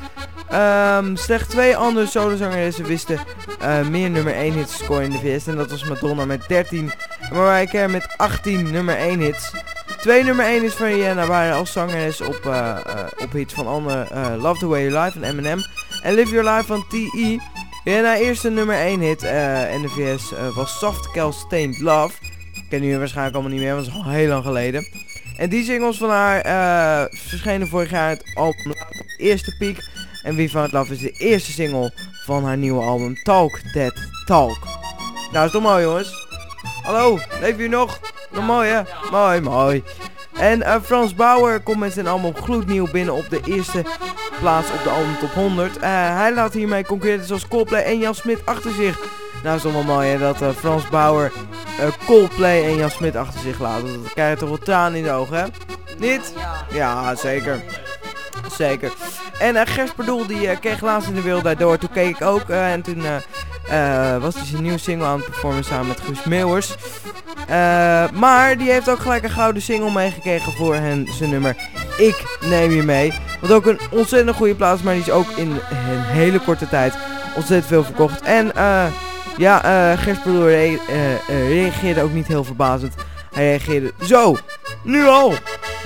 Ehm, slechts twee andere solozangeressen wisten eh, meer nummer 1 hits te scoren in de VS. En dat was Madonna met 13 en Mariah Carey met 18 nummer 1 hits. Twee nummer 1 hits van Rihanna waren als zangeres op, eh, op hits van andere Love The Way You Live van Eminem en Live Your Life van T.E. Rihanna eerste nummer 1 hit in de VS was Soft Cal Stained Love. Kennen jullie waarschijnlijk allemaal niet meer, want dat is al heel lang geleden. En die singles van haar eh, verschenen vorig jaar het album Eerste Piek. En We Found Love is de eerste single van haar nieuwe album Talk That Talk. Nou, is toch mooi jongens? Hallo, leven jullie nog? Nog mooi hè? Mooi, mooi. En eh, Frans Bauer komt met zijn album gloednieuw binnen op de eerste plaats op de album top 100. Eh, hij laat hiermee concurrenten zoals Coldplay en Jan Smit achter zich. Nou is wel mooi hè, dat eh, Frans Bauer Coldplay en Jan Smit achter zich laat. Dan krijg je toch wel tranen in de ogen, hè? Niet? Ja, zeker. Zeker. En eh Gers die eh, kreeg laatst in de wereld daardoor. Toen keek ik ook eh, en toen was hij zijn nieuwe single aan het performen samen met Guus Meeuwers. Maar die heeft ook gelijk een gouden single meegekregen voor hen, zijn nummer Ik Neem Je Mee. Wat ook een ontzettend goede plaats, maar die is ook in een hele korte tijd ontzettend veel verkocht. En ja, Gers reageerde ook niet heel verbazend. Hij reageerde zo, nu al.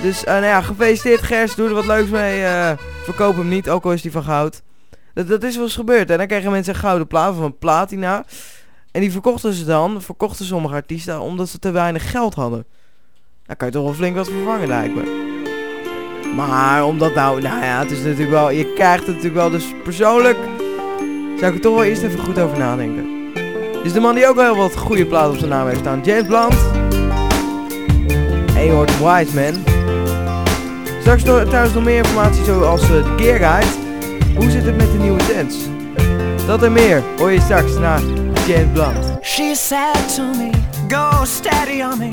Dus eh, nou ja, gefeliciteerd Gers, doe er wat leuks mee. eh, verkoop hem niet, ook al is die van goud. Dat, dat is wel eens gebeurd. En dan kregen mensen een gouden plaat van platina. En die verkochten ze dan, verkochten sommige artiesten, omdat ze te weinig geld hadden. Daar kan je toch wel flink wat vervangen, lijkt me. Maar omdat nou, nou ja, het is natuurlijk wel, je krijgt het natuurlijk wel, dus persoonlijk zou ik er toch wel eerst even goed over nadenken. Is de man die ook wel heel wat goede platen op zijn naam heeft staan, James Blunt. En je hoort Wise Man. Straks nog, trouwens nog meer informatie zoals eh, de Gear Guide. Hoe zit het met de nieuwe dance? Dat en meer hoor je straks na James Blunt. She said to me, go steady on me.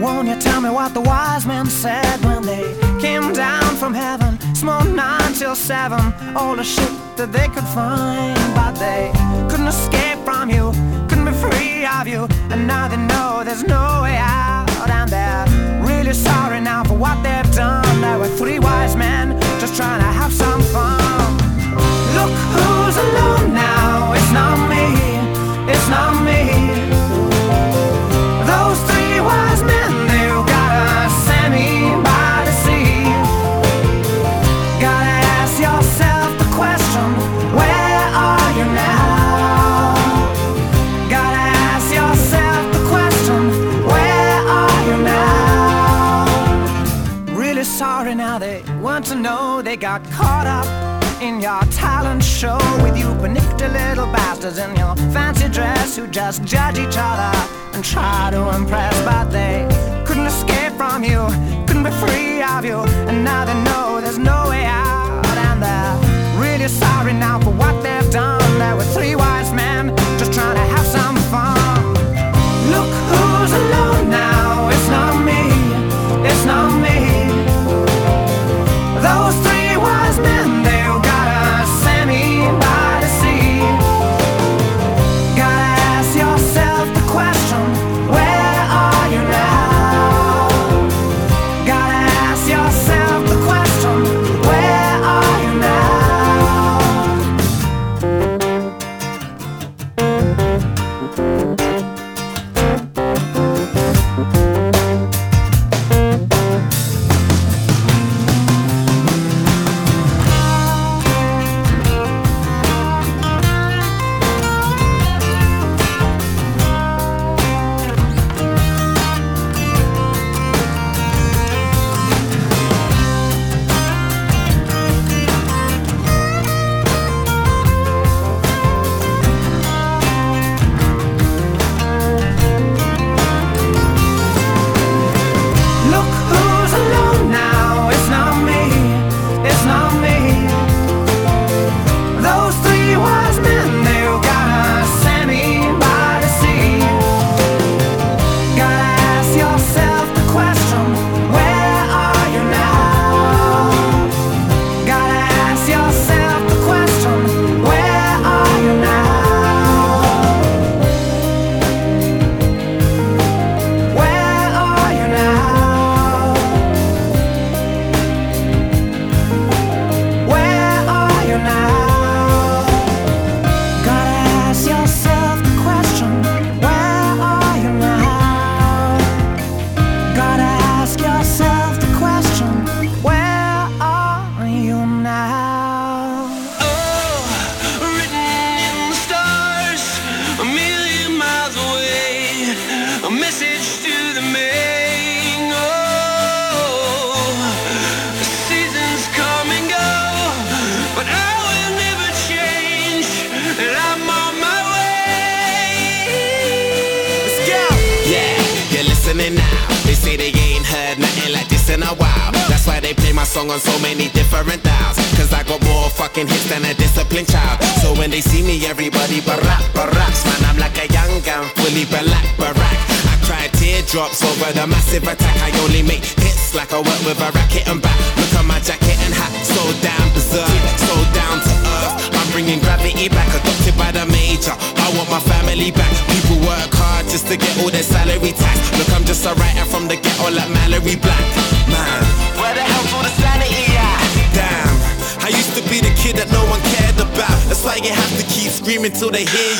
Won't you tell me what the wise men said when they came down from heaven? Smoked nine till seven, all the shit that they could find. But they couldn't escape from you, couldn't be free of you. And now they know there's no way out. And really sorry now for what they've done. There were three wise men little bastards in your fancy dress who just judge each other and try to impress, but they couldn't escape from you, couldn't be free of you, and now they know there's no way out, and they're really sorry now for what they've done. Over the massive attack. I only make hits like I work with a racket and back. Look at my jacket and hat, so down berserk, so down to earth. I'm bringing gravity back, adopted by the major. I want my family back. People work hard just to get all their salary tax. Look, I'm just a writer from the ghetto like Mallory Black. Man, where the hell's all the sanity at? Damn, I used to be the kid that no one cared about. That's why you have to keep screaming till they hear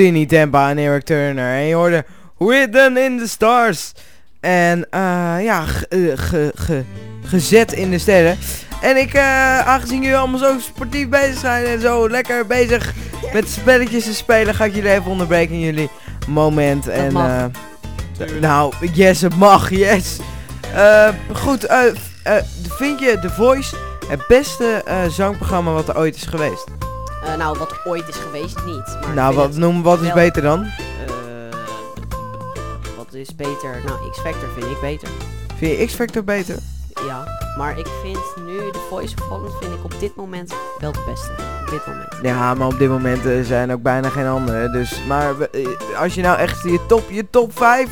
Tini Tempa en Eric Turner. En je hoorde Written in the Stars. En eh ja, ge- eh, ge- ge- gezet in de sterren. En ik, eh, aangezien jullie allemaal zo sportief bezig zijn en zo lekker bezig met spelletjes te spelen, ga ik jullie even onderbreken in jullie moment. en, mag. nou, yes, het mag, yes. Goed, vind je The Voice het beste zangprogramma wat er ooit is geweest? Nou, wat ooit is geweest niet. Maar nou, wat, noem, wat is beter dan? Eh, wat is beter? Nou, X-Factor vind ik beter. Vind je X-Factor beter? Ja, maar ik vind nu de Voice of Holland vind ik op dit moment wel het beste. Op dit moment. Ja, maar op dit moment eh, zijn ook bijna geen andere. Dus, maar eh, als je nou echt je top, je top 5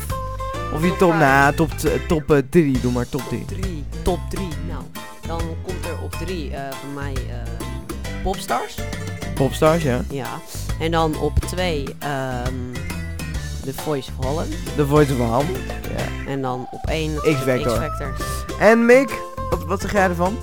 of je top, nou, top, top 3, doe maar top 3. 3, top 3. Nou, dan komt er op 3 eh voor mij Popstars. Popstars, ja. Ja. En dan op 2 ehm The Voice of Holland. The Voice of Holland. Ja. En dan op 1 X-Factor. X-Factor. En Mick, wat, wat zeg jij ervan?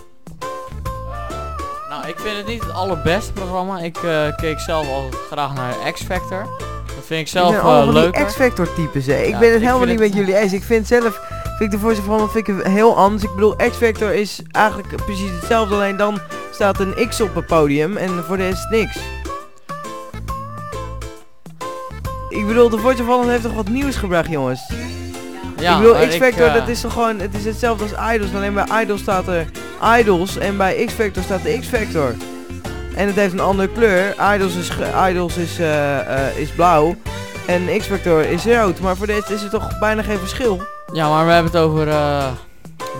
Nou, ik vind het niet het allerbeste programma. Ik eh, keek zelf al graag naar X-Factor. Dat vind ik zelf ben eh, leuker. X-Factor types, hè. Ik Ja, ben het ik helemaal niet het- met jullie eens. Ik vind zelf, vind ik de Voice of Holland vind ik heel anders. Ik bedoel, X-Factor is eigenlijk precies hetzelfde, alleen dan staat een X op het podium en voor de rest niks. Ik bedoel, de Voice of heeft toch wat nieuws gebracht, jongens? Ja, ik bedoel, X-Factor, eh, dat is toch gewoon, het is hetzelfde als Idols, alleen bij Idols staat er Idols en bij X-Factor staat de X-Factor. En het heeft een andere kleur. Idols is, Idols is, eh, is blauw en X-Factor is rood, maar voor de rest is er toch bijna geen verschil. Ja, maar we hebben het over...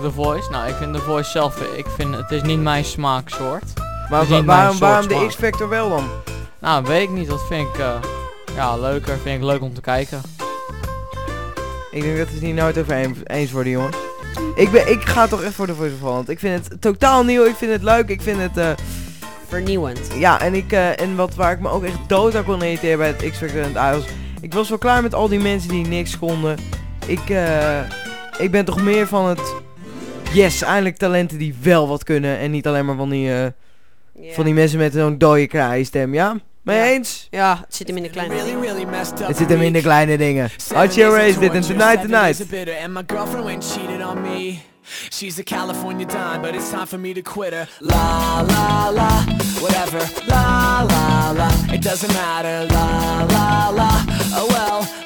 The Voice? Nou, ik vind The Voice zelf, ik vind het is niet mijn smaaksoort. Maar wa- niet waarom, soort waarom de. X-Factor wel dan? Nou, weet ik niet. Dat vind ik, eh, ja, leuker. Vind ik leuk om te kijken. Ik denk dat we het hier nooit over een- eens worden, jongens. Ik, ben, ik ga toch echt voor de Voice of Holland. Ik vind het totaal nieuw, ik vind het leuk, ik vind het... eh, Vernieuwend. Ja, en, ik, eh, en wat, waar ik me ook echt dood aan kon irriteren bij het X-Factor en het IELTS. Ik was wel klaar met al die mensen die niks konden. Ik, eh, ik ben toch meer van het... Yes, eindelijk talenten die wel wat kunnen. En niet alleen maar van die, eh, van die mensen met zo'n dode kraaienstem, ja? Mee eens? Ja, het zit hem in de kleine dingen. Het zit hem in de kleine dingen. Hotje Race dit en Tonight Tonight. bitter and my girlfriend went and cheated on me. She's a California dime, but it's time for me to quit her. La la la, whatever. La la la, it doesn't matter. La la la, oh well.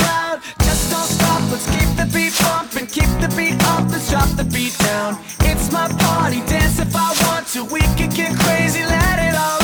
let's keep the beat pumping, keep the beat up, let's drop the beat down. It's my party, dance if I want to, we can get crazy, let it all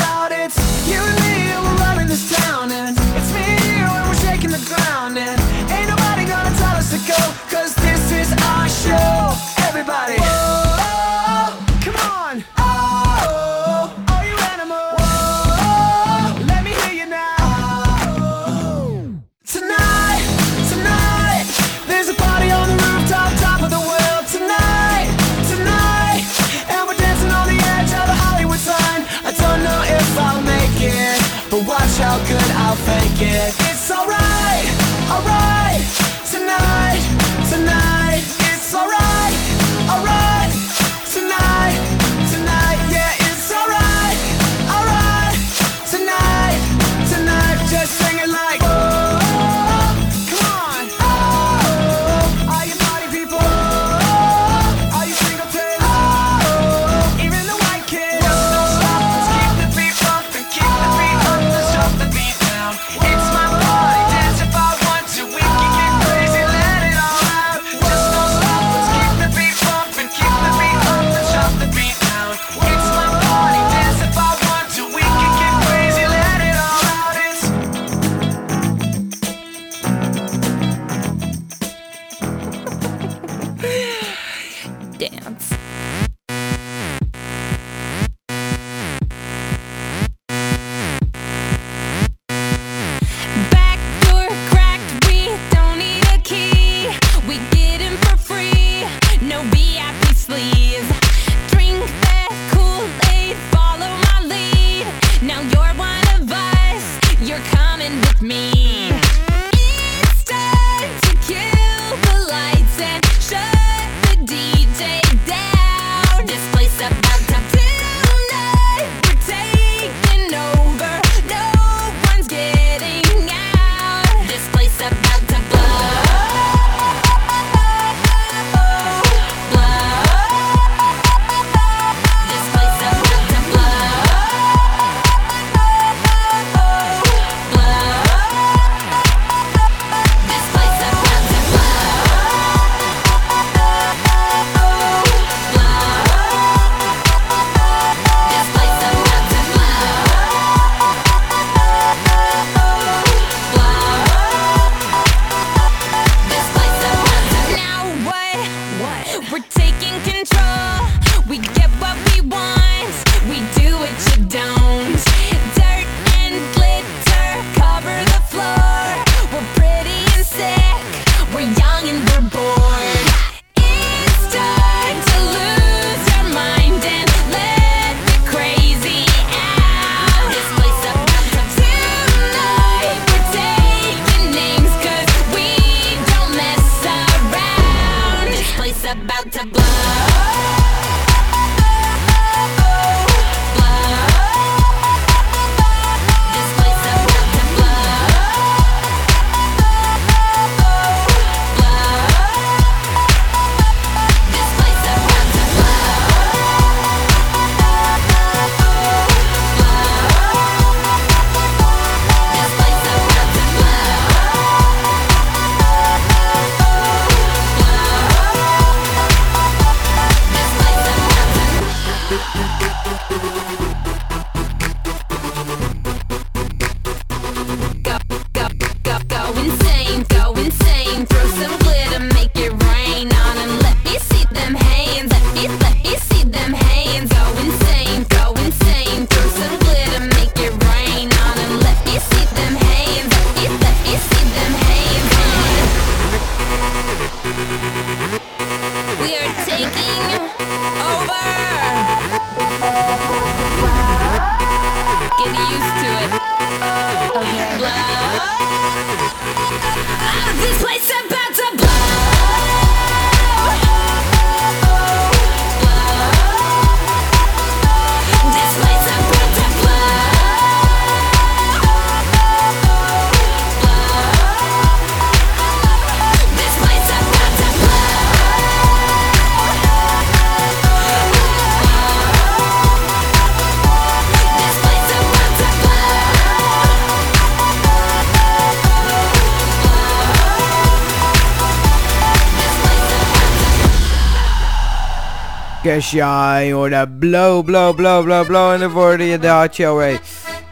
Kesha, je hoorde blow, blow, blow, blow, blow. En dan hoorde je de Hot Show Ray.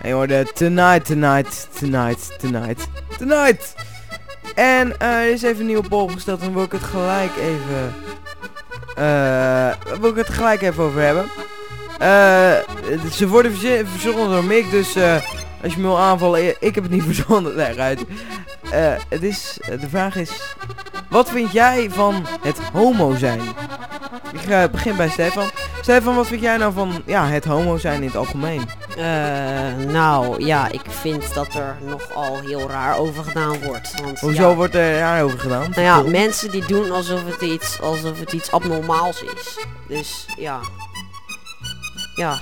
En je hoorde tonight, tonight, tonight, tonight, tonight. En eh, er is even een nieuwe poll opgesteld en wil ik het gelijk even... eh wil ik het gelijk even over hebben. Eh, ze worden verzonnen door Mick, dus als je me wil aanvallen, ik- heb het niet [laughs] verzonnen. Nee, uit. Het is, de vraag is, wat vind jij van het homo zijn? Ik eh, begin bij Stefan. Stefan, wat vind jij nou van ja, het homo zijn in het algemeen? Eh, nou ja, ik vind dat er nogal heel raar over gedaan wordt. Want, Hoezo ja, wordt er raar over gedaan? Nou ja, mensen die doen alsof het iets, alsof het iets abnormaals is. Dus ja. Ja.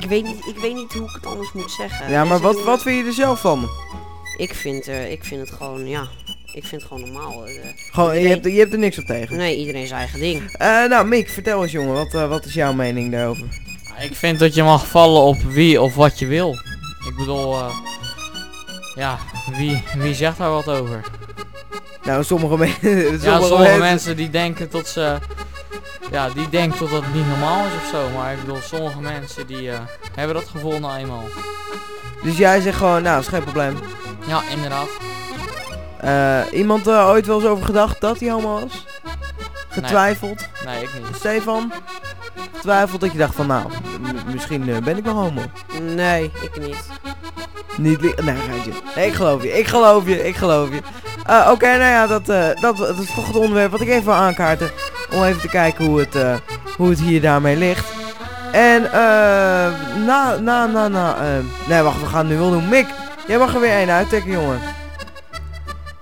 Ik weet niet, ik weet niet hoe ik het anders moet zeggen. Ja, maar Mensen wat, wat vind je er zelf van? Ik vind, eh, ik vind het gewoon, ja. Ik vind het gewoon normaal. eh, Gewoon, je hebt, je hebt er niks op tegen. Nee, iedereen zijn eigen ding. Eh, nou, Mick, vertel eens jongen, wat, eh, wat is jouw mening daarover? Ik vind dat je mag vallen op wie of wat je wil. Ik bedoel, eh, ja, wie, wie zegt daar wat over? Nou, sommige, me [laughs] sommige, ja, sommige mensen... mensen die denken tot ze, ja, die denken tot dat het niet normaal is of zo. Maar ik bedoel, sommige mensen die eh, hebben dat gevoel nou eenmaal. Dus jij zegt gewoon, nou, is geen probleem. Ja, inderdaad. Eh, iemand eh, ooit wel eens over gedacht dat hij homo was? Getwijfeld? Nee, ik niet. Stefan? Getwijfeld dat je dacht van, nou, misschien eh, ben ik wel homo. Nee, ik niet. Niet li- Nee, geintje. Nee, ik geloof je. Ik geloof je. Ik geloof je. Eh, Oké, nou ja, dat, eh, dat, dat is toch het onderwerp wat ik even wil aankaarten. Om even te kijken hoe het, eh, hoe het hier daarmee ligt. En, eh, na, na, na, na, eh, nee, wacht, we gaan het nu wel doen. Mick, jij mag er weer één uittrekken, jongen.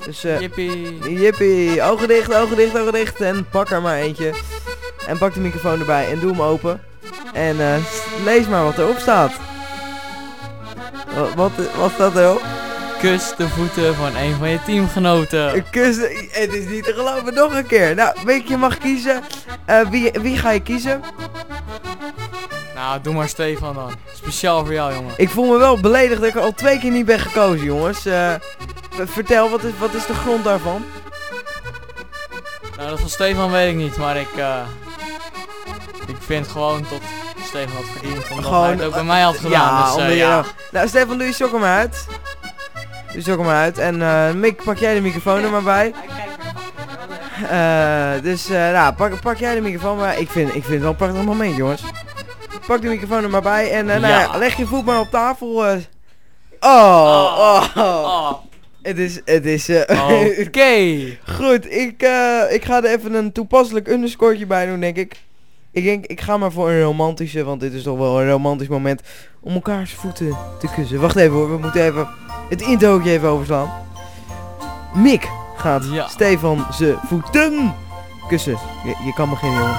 Dus, eh, Jippie. Jippie. Ogen dicht, ogen dicht, ogen dicht. En pak er maar eentje. En pak de microfoon erbij en doe hem open. En eh, lees maar wat erop staat. Wat, wat, wat staat erop? Kus de voeten van een van je teamgenoten. Kus, het is niet te geloven, nog een keer. Nou, weet je, mag kiezen. Eh, wie, wie ga je kiezen? Nou, doe maar Stefan dan. Speciaal voor jou, jongen. Ik voel me wel beledigd dat ik er al twee keer niet ben gekozen, jongens. Eh, v- vertel, wat is, wat is de grond daarvan? Nou, dat van Stefan weet ik niet, maar ik, eh, ik vind gewoon tot Stefan had verdiend, omdat hij het ook bij mij had gedaan. Ja, dus, eh, ja. nou- Stefan, doe je maar uit. Doe je maar uit. En eh Mick, pak jij de microfoon er maar bij. Eh, dus, eh, nou, pak, pak jij de microfoon maar. Ik vind, ik vind het wel een prachtig moment, jongens. Pak de microfoon er maar bij en eh, nou Ja. leg je voet maar op tafel. eh. Oh, oh, Het is, het is... eh, Oké. [laughs] Goed, ik, ik ga er even een toepasselijk underscore'tje bij doen, denk ik. Ik denk, ik ga maar voor een romantische, want dit is toch wel een romantisch moment om elkaars voeten te kussen. Wacht even hoor, we moeten even het introotje even overslaan. Mick gaat Ja. Stefan zijn voeten kussen. Je, je kan beginnen, jongen.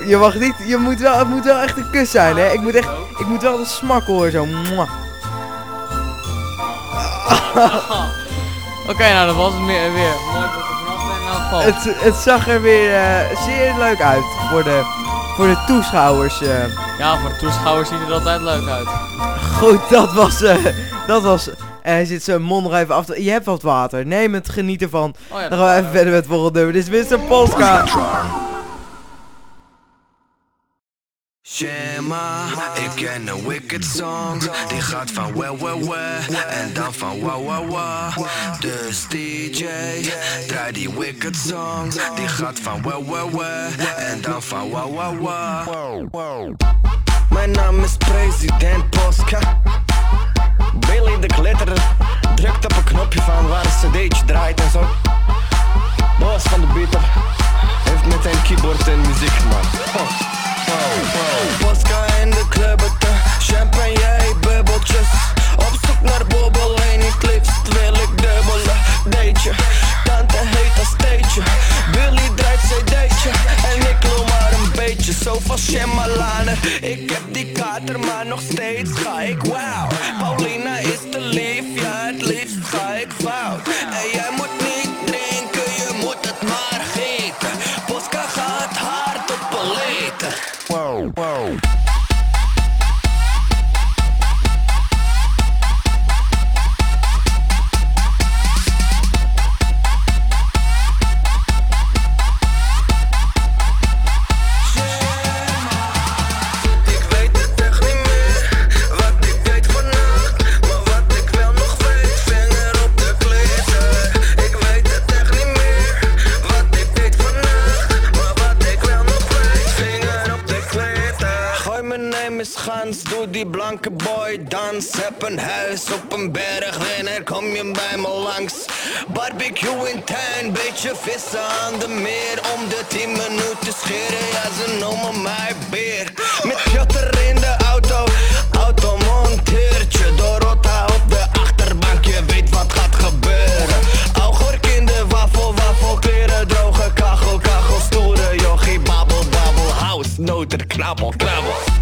Je, je mag niet, je moet wel, het moet wel echt een kus zijn, hè? Ik moet echt, ik moet wel de smak horen, zo. [laughs] Oké, nou dat was het meer, weer. Mooi dat vanaf ben in elk geval. Het, het zag er weer eh, zeer leuk uit voor de, voor de toeschouwers. eh. Ja, voor de toeschouwers ziet het altijd leuk uit. Goed, dat was, eh, dat was, hij zit zijn mond nog even af te... Je hebt wat water, neem het, geniet ervan. Oh ja, Dan gaan we even verder met het volgende nummer. Dit is Mr. Polska. Shema, ik ken een wicked song Die gaat van well well well En dan van wow wow wow Dus DJ, draai die wicked song Die gaat van well well well En dan van wow wow wow Mijn naam is president Polska. Billy de Glitter drukt op een knopje van waar een cd'tje draait en zo. Boas van de beat heeft met zijn keyboard en muziek gemaakt. Oh. Polska in de club, champagne, en bubbeltjes. Op zoek naar bobbel en het liefst wil ik dubbelen. Deetje, tante heet een steetje. Billy draait cd'tje en ik loop maar een beetje. Zo van Shemalanen, ik heb die kater, maar nog steeds ga ik wow. Paulina is te lief, ja het liefst ga ik fout. En jij moet niet Whoa. doe die blanke boy dans. Heb een huis op een berg er kom je bij me langs. Barbecue in tuin, beetje vissen aan de meer. Om de 10 minuten scheren, ja ze noemen mij beer. Met Jotter in de auto, auto monteertje. Dorota op de achterbank, je weet wat gaat gebeuren. Augurk in de wafel, wafel, kleren droge kachel, kachel, stoere jochie, babbel, babbel, house, noter, knabbel, knabbel.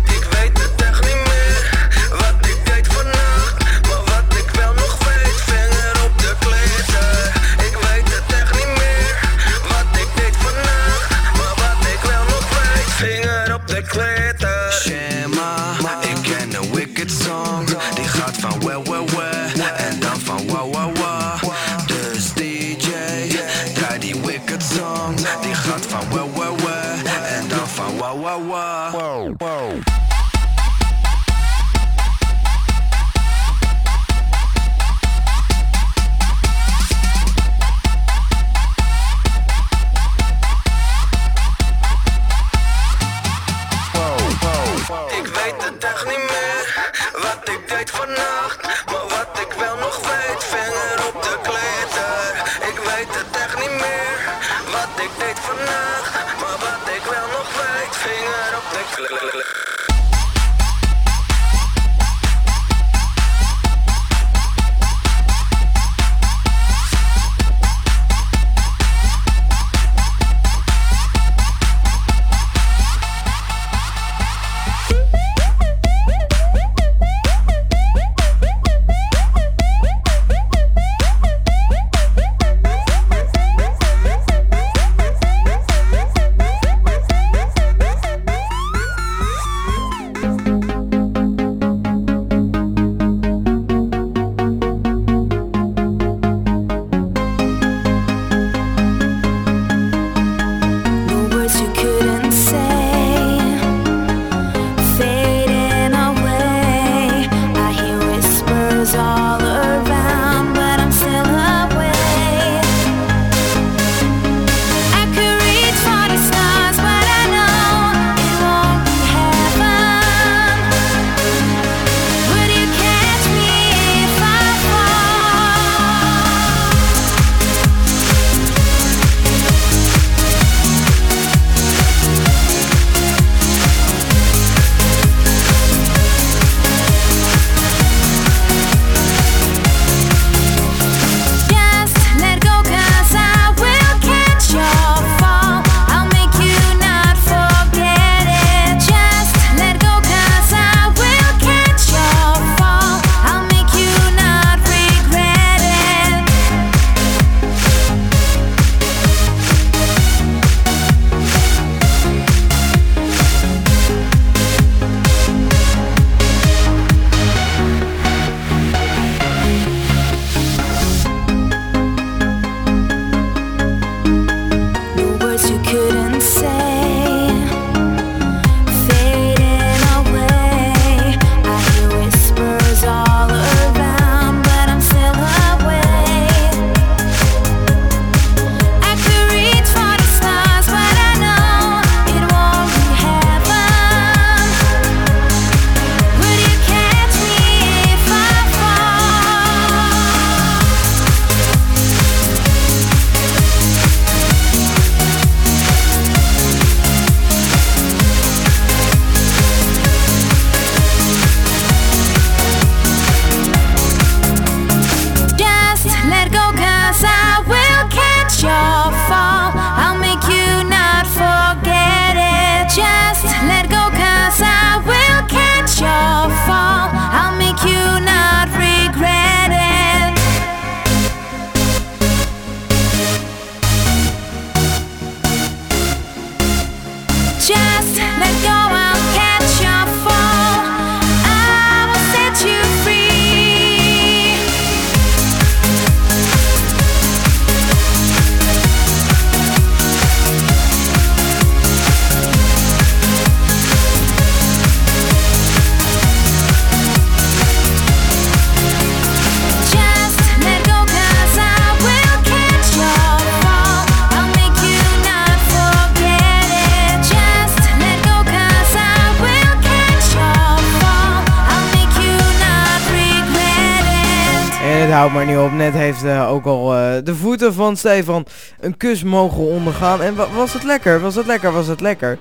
Net heeft eh, ook al eh, de voeten van Stefan een kus mogen ondergaan. En wa- was het lekker? Was het lekker? Was het lekker?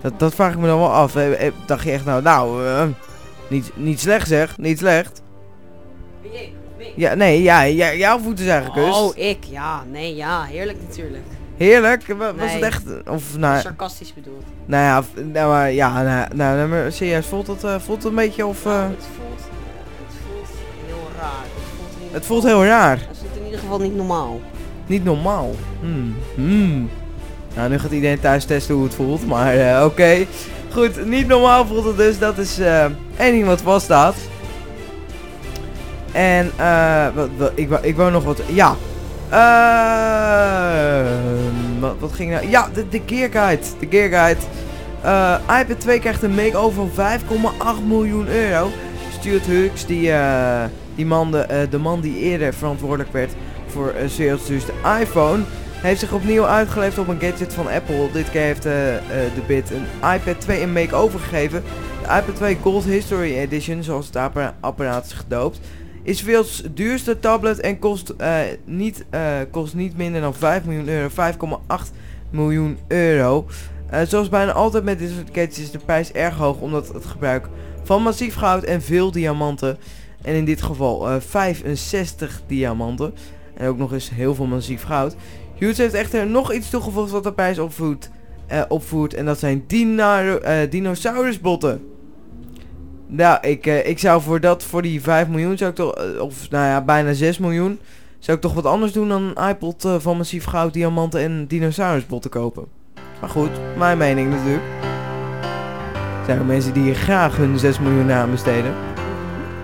Dat, dat vraag ik me dan wel af. Eh, dacht je echt nou, nou, niet, niet slecht zeg. Niet slecht. Ja, nee, ja, ja, jouw voeten zijn gekust. Oh, ik, ja, nee, ja, heerlijk natuurlijk. Heerlijk. Wa- Was Nee. het echt... Of, nou, Sarcastisch bedoeld. nou ja, nou, maar, ja, nou, nou, nou, maar serieus, voelt het, voelt het een beetje of... eh, Het voelt, het voelt heel raar. Het voelt, heel raar. Het voelt in ieder geval niet normaal. Niet normaal. Hmm. Hmm. Nou, nu gaat iedereen thuis testen hoe het voelt, maar eh, oké. Goed, niet normaal voelt het dus. Dat is eh één ding wat vaststaat. En eh, ik, wou, ik wou nog wat. Ja. Eh, wat, wat ging nou? Ja, de, de Gear Guide. De Gear Guide. Eh, iPad 2 krijgt een make-over van 5,8 miljoen euro. Stuart Hughes, die, eh, die man, de, eh, de man die eerder verantwoordelijk werd voor uh, sales dus de iPhone, heeft zich opnieuw uitgeleefd op een gadget van Apple. Dit keer heeft eh, eh, de bit een iPad 2 een make-over gegeven. De iPad 2 Gold History Edition, zoals het appara- apparaat is gedoopt, is veel duurste tablet en kost, eh, niet, eh, kost niet minder dan 5 miljoen euro, 5,8 miljoen euro. Eh, zoals bijna altijd met dit soort gadgets is de prijs erg hoog omdat het gebruik van massief goud en veel diamanten. En in dit geval eh, 65 diamanten. En ook nog eens heel veel massief goud. Hughes heeft echter nog iets toegevoegd wat de prijs opvoert. eh, opvoert en dat zijn dinaro, eh, dinosaurusbotten. Nou, ik, eh, ik zou voor dat, voor die 5 miljoen, zou ik toch, eh, of nou ja, bijna 6 miljoen, zou ik toch wat anders doen dan een iPod eh, van massief goud, diamanten en dinosaurusbotten kopen. Maar goed, mijn mening natuurlijk. Er zijn ook mensen die graag hun 6 miljoen aan besteden.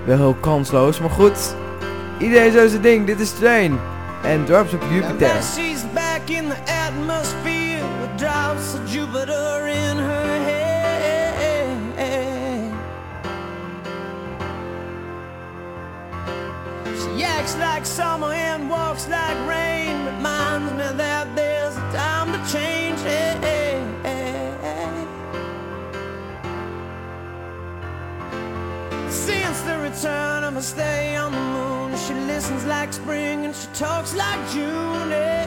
Wel heel kansloos, maar goed. Iedereen zo zijn ding, dit is Train. En Drops op Jupiter. She's back in the atmosphere with of Jupiter in her. She acts like summer and walks like rain. Reminds me that there's a time to change. Since the return of her stay on the moon, she listens like spring and she talks like June. But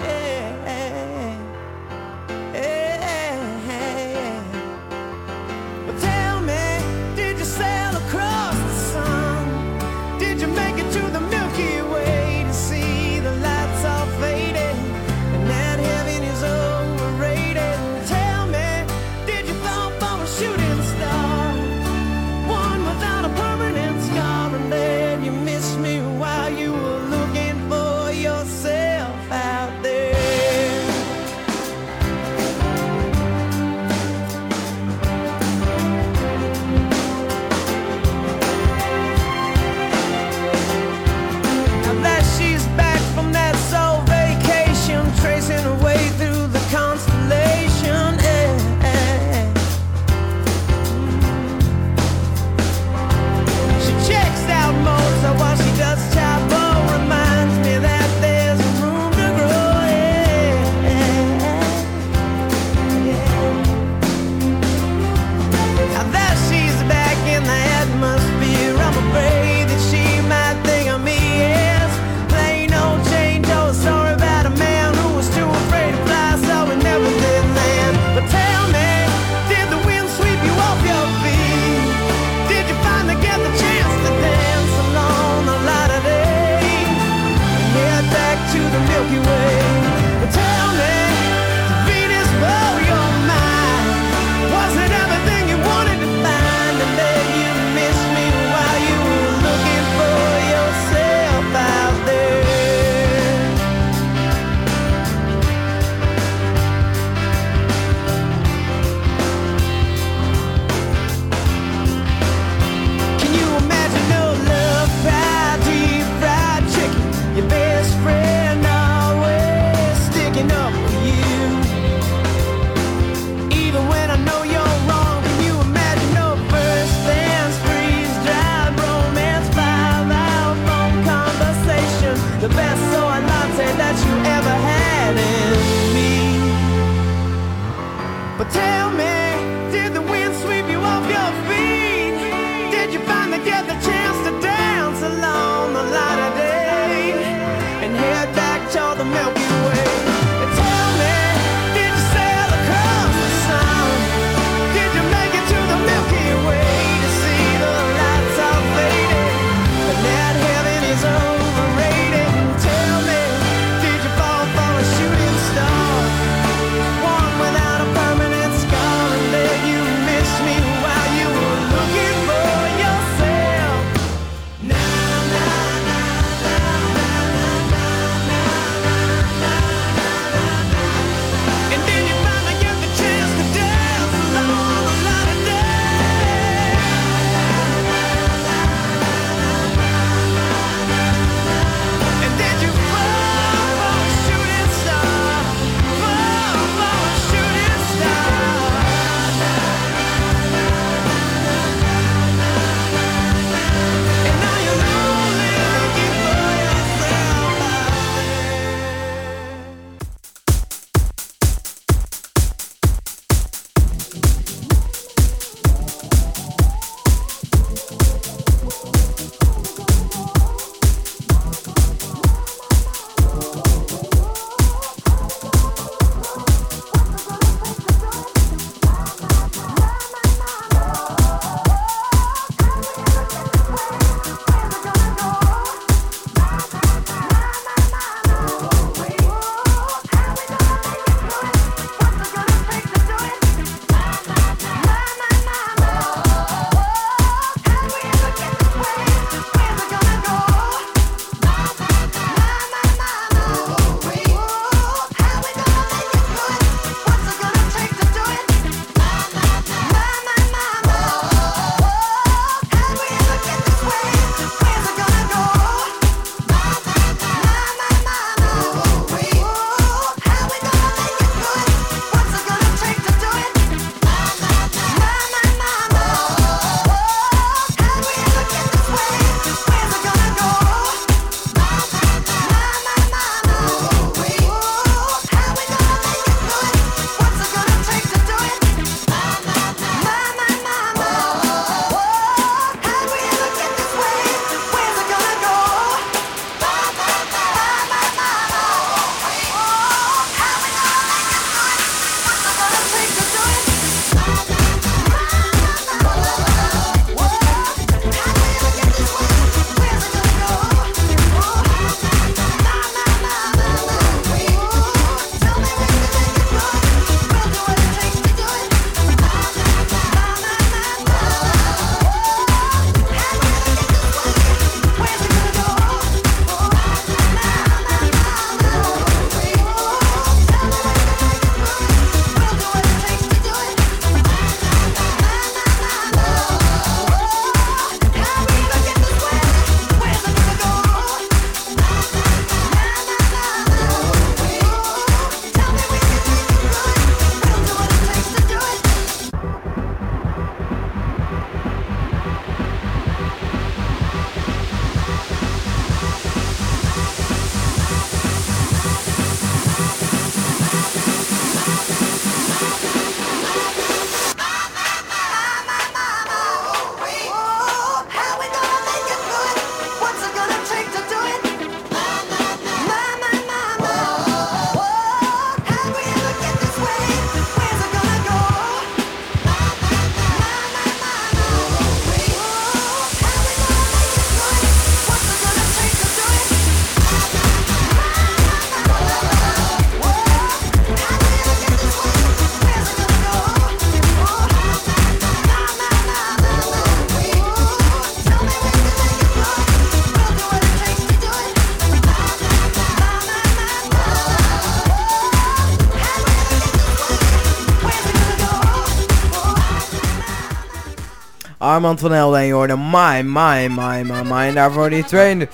Armand van Helden en je hoorde My, My, My, My, My. En daarvoor die train. En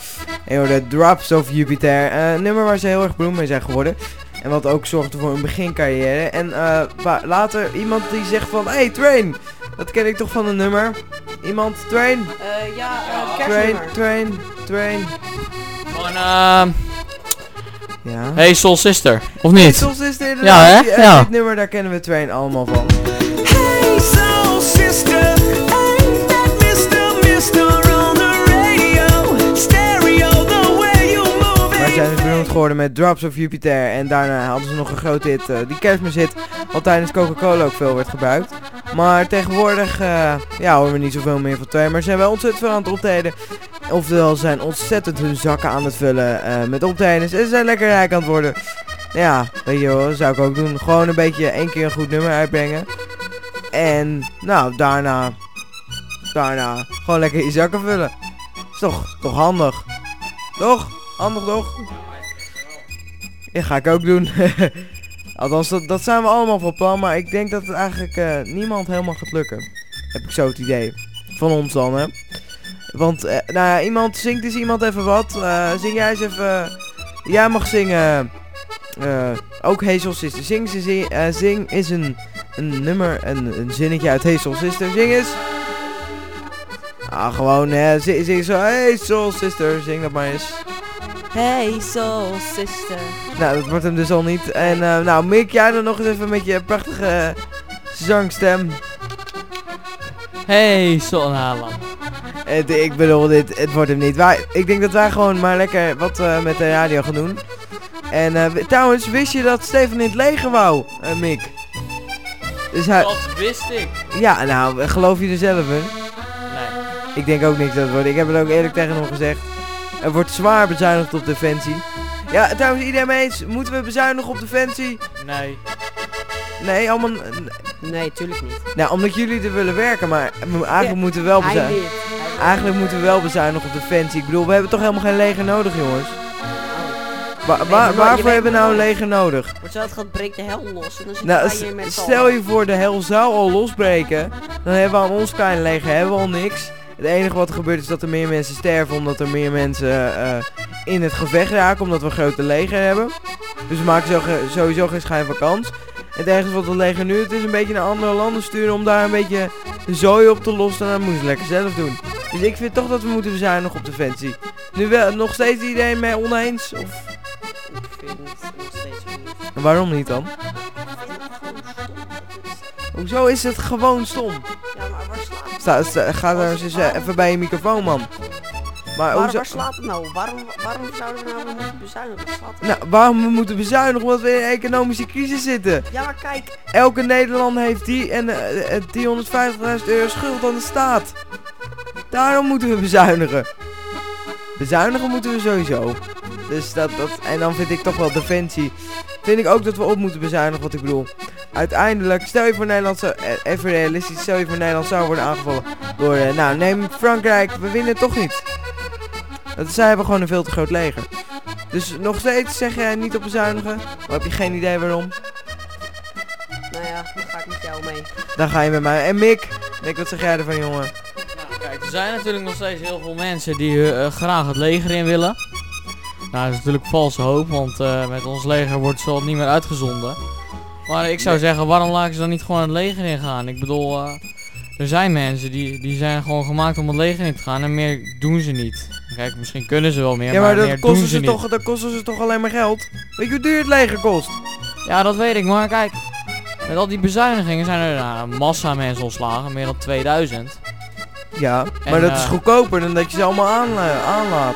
je hoorde Drops of Jupiter. eh, Een nummer waar ze heel erg beroemd mee zijn geworden. En wat ook zorgde voor een begincarrière. En eh, later iemand die zegt van... Hey, Train! Dat ken ik toch van een nummer? Iemand? Train? Eh, ja, Train. Train, Train. Gewoon, ehm... Ja. Hey Soul Sister, of niet? Soul Sister, Ja, hè? Ja. Dit nummer, daar kennen we Train allemaal van. Geworden met Drops of Jupiter. En daarna hadden ze nog een grote hit, eh, die kerstmishit. Wat tijdens Coca-Cola ook veel werd gebruikt. Maar tegenwoordig eh, ja, horen we niet zoveel meer van twee. Maar zijn wel ontzettend veel aan het optreden. Oftewel, zijn ontzettend hun zakken aan het vullen eh, met optredens. En ze zijn lekker rijk aan het worden. Ja, weet je zou ik ook doen. Gewoon een beetje één keer een goed nummer uitbrengen. En nou, daarna... Daarna gewoon lekker je zakken vullen. Is toch, toch handig? Toch? Handig toch? Ja, ga ik ook doen. [laughs] Althans, dat, dat zijn we allemaal van plan. Maar ik denk dat het eigenlijk eh, niemand helemaal gaat lukken. Heb ik zo het idee. Van ons dan, hè. Want, eh, nou ja, iemand zingt eens iemand even wat. Eh, zing jij eens even... jij mag zingen... ook Hazel Sister. Zing, zing, zing is een, een nummer, een, een zinnetje uit Hazel Sister. Zing eens. Ah, gewoon, hè. Zing, zing zo. Soul Sister. Zing dat maar eens. Hey, soul sister. Nou, dat wordt hem dus al niet. En eh, nou, Mick, jij dan nog eens even met je prachtige zangstem. Hey Soul... Het, ik bedoel, dit, het wordt hem niet. Wij, ik denk dat wij gewoon maar lekker wat eh, met de radio gaan doen. En eh, trouwens, wist je dat Steven in het leger wou, eh, Mick? Dus hij... Dat wist ik. Ja, nou, geloof je er zelf in? Nee. Ik denk ook niks dat het wordt. Ik heb het ook eerlijk tegen hem gezegd. Er wordt zwaar bezuinigd op defensie. Ja, trouwens, iedereen mee eens. Moeten we bezuinigen op defensie? Nee. Nee, allemaal... Nee, tuurlijk niet. Nou, omdat jullie er willen werken, maar eigenlijk Ja, moeten we wel bezuinigen. Eigenlijk moeten we wel bezuinigen op defensie. Ik bedoel, we hebben toch helemaal geen leger nodig, jongens? Wa- nooit- je waarvoor hebben we nou een leger nodig? Wordt zo het gaat breekt de hel los en dan zit Nou, hier met stel je voor, de hel zou al losbreken. Dan hebben we aan ons kleine leger hebben we al niks. Het enige wat er gebeurt is dat er meer mensen sterven omdat er meer mensen eh, in het gevecht raken. Omdat we een grote leger hebben. Dus we maken sowieso geen schijn van kans. Het enige wat het leger nu doet is een beetje naar andere landen sturen om daar een beetje de zooi op te lossen. En dat moeten ze lekker zelf doen. Dus ik vind toch dat we moeten bezuinigen op defensie. Nu wel, nog steeds iedereen mee oneens? Of Ik vind het nog steeds niet. waarom niet dan? Hoezo is het gewoon stom? Ja, maar waar slaat het Sta, sta- ga daar eens eh, even bij je microfoon, man. Maar Waar, slaat het nou? Waarom, waarom zouden we nou moeten bezuinigen? Het Nou, waarom we moeten bezuinigen? Omdat we in een economische crisis zitten. Ja, maar kijk. Elke Nederlander heeft die en eh, eh, 350.000 euro schuld aan de staat. Daarom moeten we bezuinigen. Bezuinigen moeten we sowieso. Dus dat, dat, en dan vind ik toch wel defensie. Vind ik ook dat we op moeten bezuinigen, wat ik bedoel. Uiteindelijk, stel je voor Nederland, zou, eh, even realistisch, stel je voor Nederland zou worden aangevallen door, eh, nou neem Frankrijk, we winnen toch niet. Dat, zij hebben gewoon een veel te groot leger. Dus nog steeds zeg jij niet op bezuinigen, maar heb je geen idee waarom? Nou ja, dan ga ik met jou mee. Dan ga je met mij. En Mick, Mick, wat zeg jij ervan, jongen? Kijk, er zijn natuurlijk nog steeds heel veel mensen die eh, graag het leger in willen. Nou, dat is natuurlijk valse hoop, want eh, met ons leger wordt zo niet meer uitgezonden. Maar ik zou Nee. zeggen, waarom laten ze dan niet gewoon het leger in gaan? Ik bedoel, eh, er zijn mensen die, die zijn gewoon gemaakt om het leger in te gaan en meer doen ze niet. Kijk, misschien kunnen ze wel meer, Ja, maar, dat kosten ze, toch, dat kosten ze toch alleen maar geld? Weet je hoe duur het leger kost? Ja, dat weet ik, maar kijk, met al die bezuinigingen zijn er nou, massa mensen ontslagen, meer dan 2000. Ja, En, maar dat is eh, goedkoper dan dat je ze allemaal aanla- aanlaat.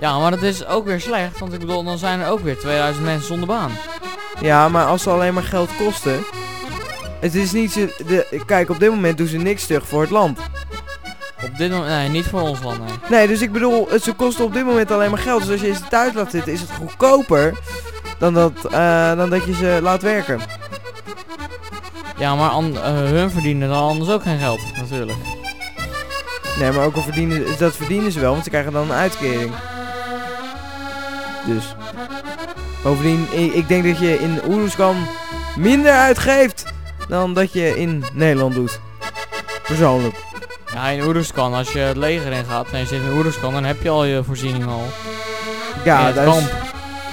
Ja, maar dat is ook weer slecht, want ik bedoel, dan zijn er ook weer 2000 mensen zonder baan. Ja, maar als ze alleen maar geld kosten. Het is niet zo. De, kijk, op dit moment doen ze niks terug voor het land. Op dit moment, nee, niet voor ons land, nee. Nee, dus ik bedoel, het- ze kosten op dit moment alleen maar geld. Dus als je ze thuis laat zitten, is het goedkoper dan dat, eh, dan dat je ze laat werken. Ja, maar an- eh, hun verdienen dan anders ook geen geld, natuurlijk. Nee, maar ook al verdienen dat verdienen ze wel, want ze krijgen dan een uitkering. Dus. Bovendien, ik, denk dat je in Oeruzkan minder uitgeeft dan dat je in Nederland doet. Persoonlijk. Ja, in Oeruzkan, als je het leger in gaat en je zit in Oeruzkan, dan heb je al je voorzieningen al. Ja, dat is-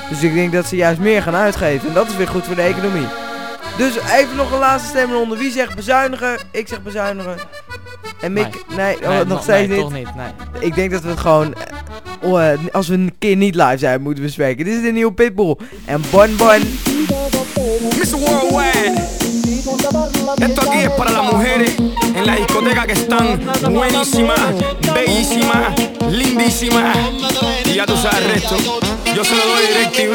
dus ik denk dat ze juist meer gaan uitgeven. En dat is weer goed voor de economie. Dus even nog een laatste stemronde. Wie zegt bezuinigen? Ik zeg bezuinigen. En Mick, nee, oh, Nee, nog nog- steeds nee, niet. toch niet, nee. Ik denk dat we het gewoon, eh, oh, eh, als we een keer niet live zijn, moeten bespreken. Dit is de nieuwe Pitbull. En Bon Bon. Miss Worldwide. Esto aquí es para las mujeres en la discoteca que están buenísimas, bellísimas, lindísimas. Y ya tú sabes el resto. Yo se lo doy DirecTV.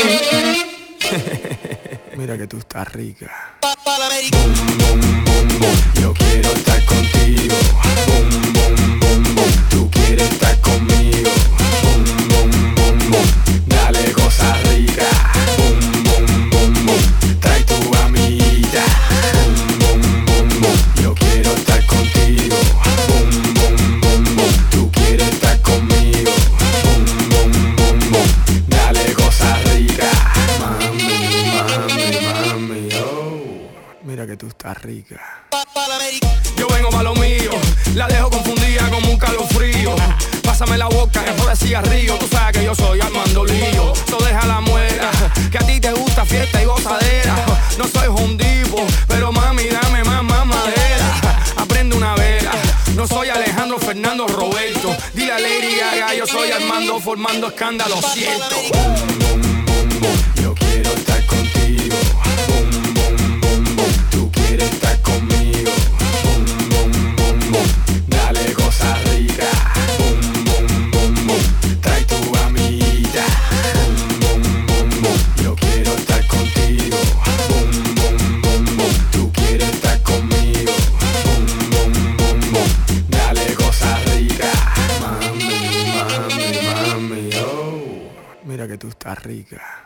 [laughs] Mira que tú estás rica. Boom, boom, Yo quiero estar contigo. Tú quieres estar conmigo. Dale cosa rica. Que tú estás rica. Yo vengo pa' lo mío, la dejo confundida como un calofrío. Pásame la boca, después de cigarrillo. Tú sabes que yo soy Armando Lío. So deja la muera, que a ti te gusta fiesta y gozadera. No soy hondipo, pero mami, dame más madera. Aprende una vela. No soy Alejandro Fernando Roberto. Dile a Lady Gaga, yo soy Armando formando escándalo, siento. Mira rica.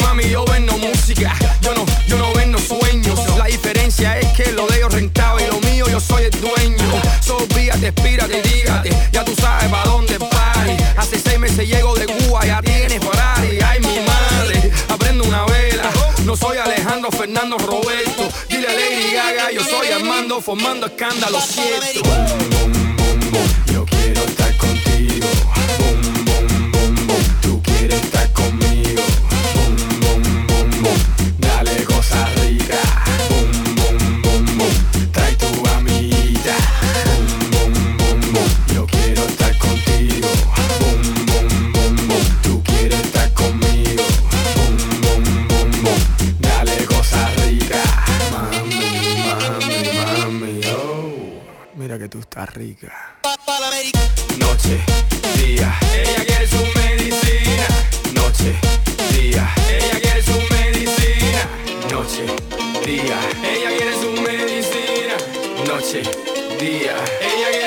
Mami, yo vendo música, yo no, yo no vendo sueños. La diferencia es que lo de ellos rentable y lo mío yo soy el dueño. So fíjate, espírate, dígate, ya tú sabes pa' dónde party. Hace seis meses llego de Cuba, ya tienes Ferrari. Ay mi madre, aprendo una vela. No soy Alejandro Fernando Roberto. Dile a Lady Gaga, yo soy Armando formando escándalo, cierto. Yo quiero estar Estás rica. Noche, día. Ella quiere su medicina. Noche, día. Ella quiere su medicina. Noche, día. Ella quiere su medicina. Noche, día. Ella quiere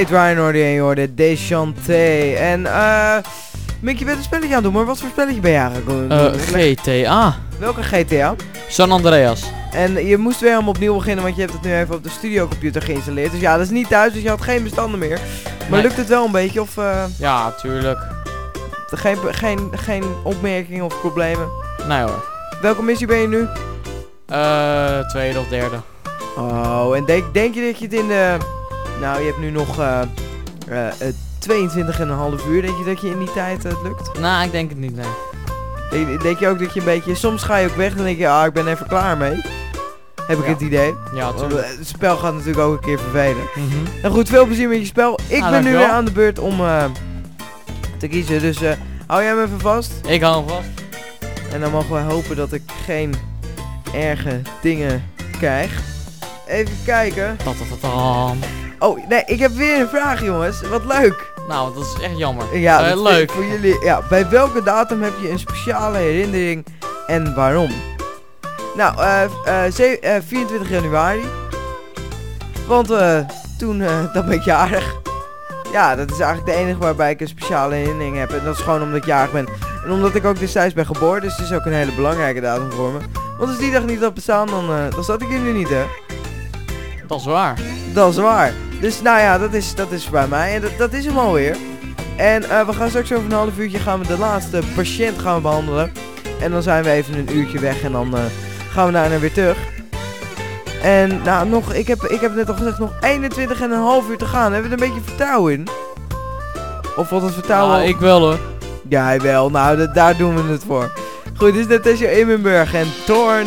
Kate Ryan hoorde je en je hoorde. En eh... Mick, je bent een spelletje aan het doen, maar wat voor spelletje ben je eigenlijk? Eh, GTA. Welke GTA? San Andreas. En je moest weer helemaal opnieuw beginnen, want je hebt het nu even op de studiocomputer geïnstalleerd. Dus ja, dat is niet thuis, dus je had geen bestanden meer. Maar Nee. lukt het wel een beetje, of... eh, Ja, tuurlijk. geen, geen, geen opmerkingen of problemen? Nee hoor. Welke missie ben je nu? Eh, tweede of derde. Oh, en denk, denk je dat je het in de... Nou, je hebt nu nog eh eh, eh, 22,5 uur. Denk je dat je in die tijd het lukt? Nou, ik denk het niet, nee. Denk, denk je ook dat je een beetje... Soms ga je ook weg en denk je, ah, ik ben even klaar mee. Heb ik Ja. het idee. Ja, Want, tuurlijk. eh, Het spel gaat natuurlijk ook een keer vervelen. Mhm. Nou goed, veel plezier met je spel. Ik Nou, ben nu weer aan de beurt om te kiezen. Dus hou jij hem even vast. Ik hou hem vast. En dan mogen we hopen dat ik geen erge dingen krijg. Even kijken. Tatatatam. Oh, nee, ik heb weer een vraag, jongens. Wat leuk. Nou, dat is echt jammer. Ja, Eh, dat leuk. Voor jullie, ja, bij welke datum heb je een speciale herinnering en waarom? Nou, eh eh, ze- eh, 24 januari. Want eh, toen, [laughs] dan ben ik jarig. Ja, dat is eigenlijk de enige waarbij ik een speciale herinnering heb. En dat is gewoon omdat ik jarig ben. En omdat ik ook destijds ben geboren, dus het is ook een hele belangrijke datum voor me. Want als die dag niet had bestaan, dan, dan zat ik hier nu niet, hè. Dat is waar. Dat is waar. Dus nou ja, dat is, dat is bij mij. En dat, dat is hem alweer. En eh, we gaan straks over een half uurtje gaan we de laatste patiënt gaan we behandelen. En dan zijn we even een uurtje weg en dan eh, gaan we daarna weer terug. En nou, nog, ik, heb, ik heb net al gezegd, nog 21 en een half uur te gaan. Hebben we er een beetje vertrouwen in? Of wat het vertrouwen... Nou, ik wel hoor. Ja, wel. Nou, dat- daar doen we het voor. Goed, dit is Natasja Immenburg en Torn.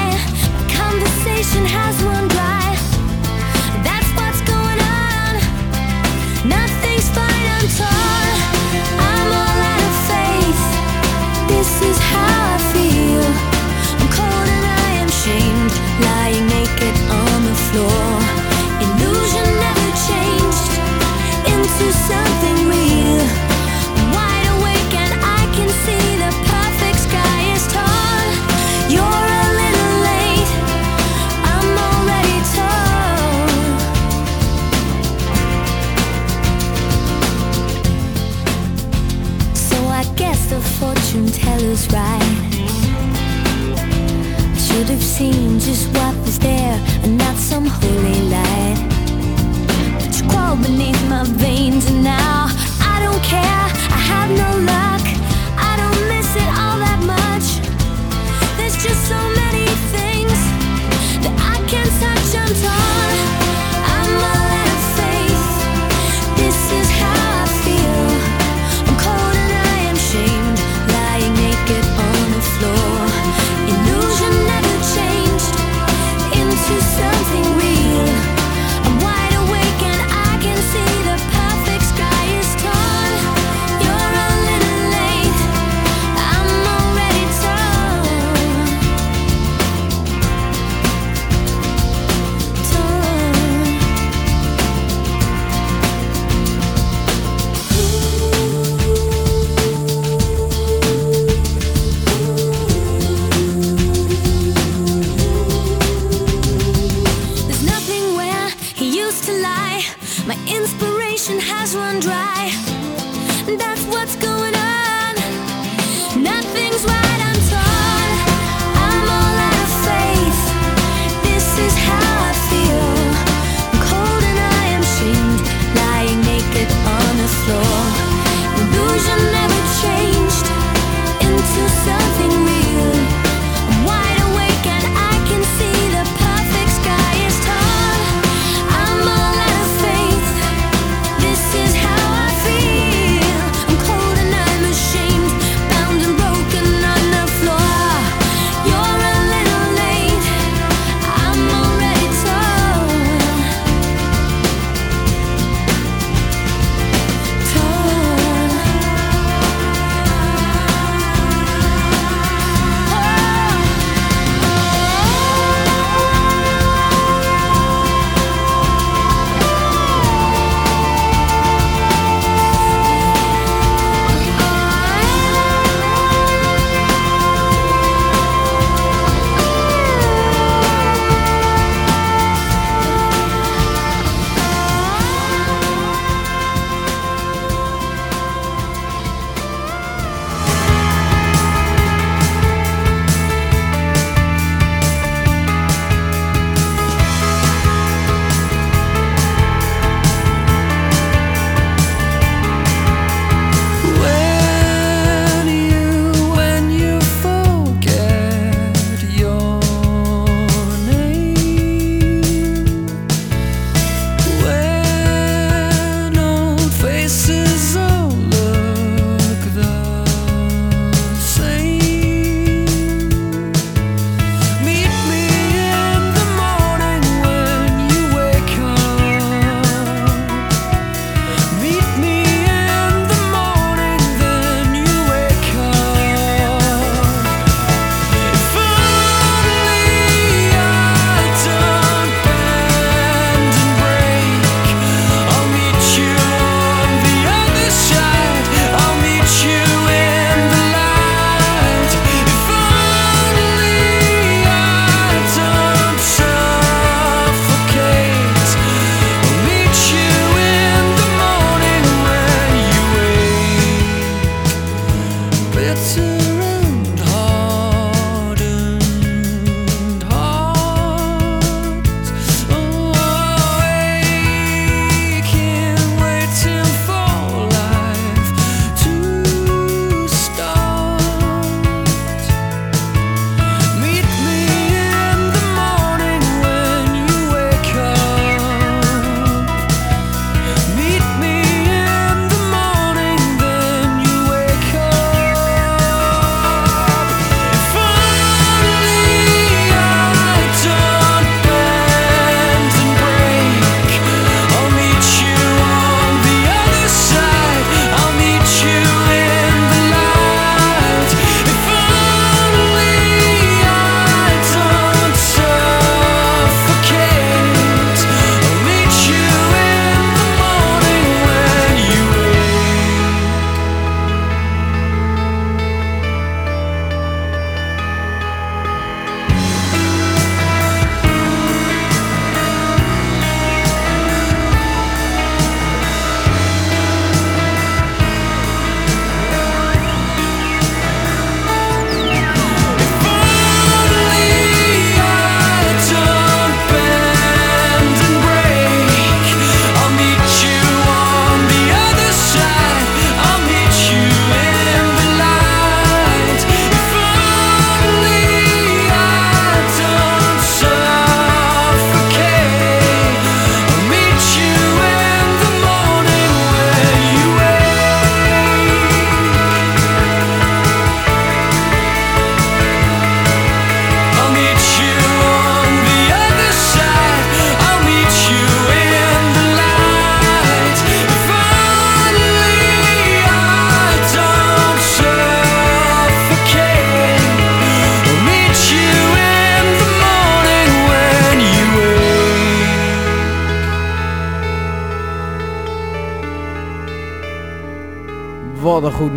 That's what's going on. Nothing's fine, I'm torn. I'm all out of faith. This is how I feel. I'm cold and I am shamed. Lying naked on the floor. Illusion never changed into something have seen just what was there and not some holy light. But you crawl beneath my veins and now I don't care. I have no luck.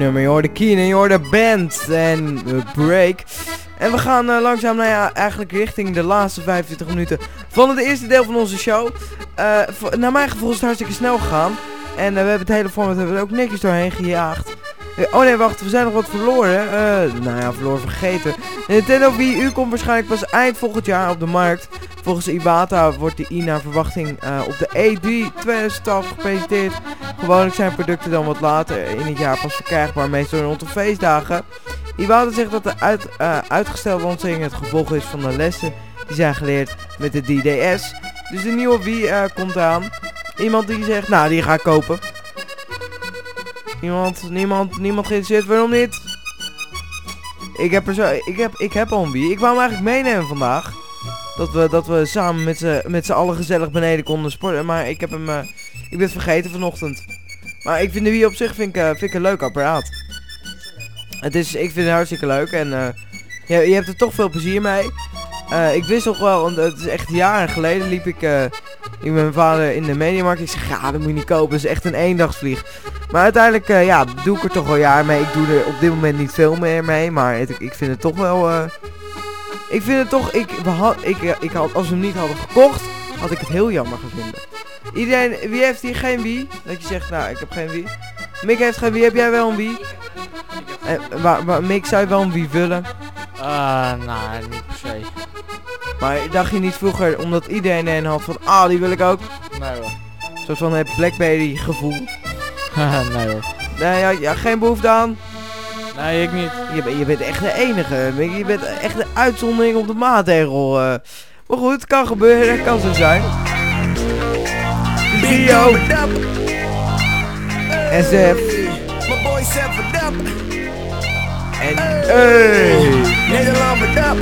Nummer. Je hoorde Keen en je hoorde Band en eh, Break. En we gaan eh, langzaam nou ja, eigenlijk richting de laatste 25 minuten van het eerste deel van onze show. Voor- naar mijn gevoel is het hartstikke snel gegaan. En we hebben het hele format hebben ook netjes doorheen gejaagd. Oh nee, wacht, we zijn nog wat verloren. Nou ja, verloren vergeten. Nintendo Wii U komt waarschijnlijk pas eind volgend jaar op de markt. Volgens Iwata wordt de I naar verwachting op de E3 2012 gepresenteerd. Gewoonlijk zijn producten dan wat later in het jaar pas verkrijgbaar, meestal rond de feestdagen. Iwata zegt dat de uit, eh, uitgestelde lancering het gevolg is van de lessen die zijn geleerd met de DDS. Dus de nieuwe Wii eh, komt aan. Iemand die zegt, nou die ga ik kopen. Niemand, niemand, niemand geïnteresseerd, waarom niet? Ik heb, er zo, ik, heb, ik heb al een Wii. Ik wou hem eigenlijk meenemen vandaag. Dat we, dat we samen met z'n met z'n allen gezellig beneden konden sporten. Maar ik heb hem, eh, ik ben het vergeten vanochtend. Maar ik vind de Wii op zich vind ik, eh, vind ik een leuk apparaat. Het is, ik vind het hartstikke leuk en eh, je, je hebt er toch veel plezier mee. Eh, ik wist nog wel, want het is echt jaren geleden liep ik, ik met mijn vader in de mediamarkt. Ik zeg, ja dat moet je niet kopen, het is echt een eendagsvlieg. Maar uiteindelijk ja, doe ik er toch al jaren mee. Ik doe er op dit moment niet veel meer mee, maar ik vind het toch wel... ik vind het toch, ik, ik, eh, ik had, als we hem niet hadden gekocht, had ik het heel jammer gevonden. Iedereen, wie heeft hier geen Wii? Dat je zegt, nou ik heb geen Wii. Mick heeft geen Wii, heb jij wel een Wii? En, waar, waar, Mick, zou je wel een Wii willen? Ah, nou, niet per se. Maar dacht je niet vroeger, omdat iedereen een had van, ah die wil ik ook? Nee hoor. Een soort van het Blackberry gevoel. [laughs] nee hoor. Nee, ja, ja, geen behoefte aan? Nee, ik niet. Je, bent- je bent echt de enige. Mick. Je bent echt de uitzondering op de maatregel. eh. Maar goed, het kan gebeuren, kan zo zijn. Bio. SF. My boy Seven Up. En hey. Nederland bedap.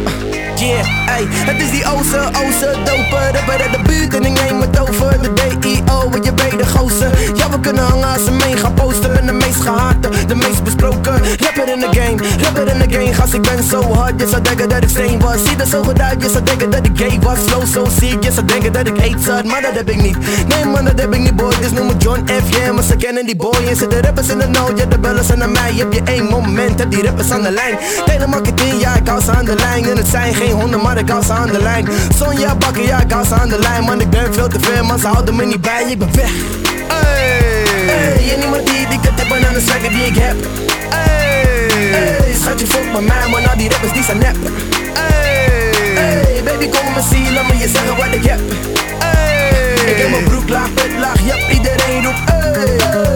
Yeah, ey, het is die oze, oze, dope Rapper uit de buurt en ik neem het over De DIO, wat je weet de gozer we kunnen hangen als ze mee gaan posteren De meest gehate, de meest besproken Rapper in de game, rapper in de game Gast, ik ben zo hard, je zou denken dat ik steen was. Zie er zo goed uit, je zou denken dat ik gay was. Flow zo ziek, je zou denken dat ik hate zat Maar dat heb ik niet, nee man, dat heb ik niet boy. Dus noem me John F, yeah, maar ze kennen die boy. En zitten rappers in de nood, ja, de bellen zijn naar mij. Heb je één moment, heb die rappers aan de lijn. Telemarketing, ja, ik hou ze aan de lijn. En het zijn geen honden, maar ik hou ze aan de lijn. Sonja bakken, ja, ik hou ze aan de lijn. Man, ik ben veel te ver, man, ze houden me niet bij. Ik ben weg Hey, hey en niemand die, die kan tippen aan de zaken die ik heb. Hey, hey schatje, volg met mij, man, al die rappers die zijn nep. Hey, hey baby, kom me zien, laat me je zeggen wat ik heb. Hey, ik heb mijn broek laag, pet laag, ja, iedereen roept Hey, hey,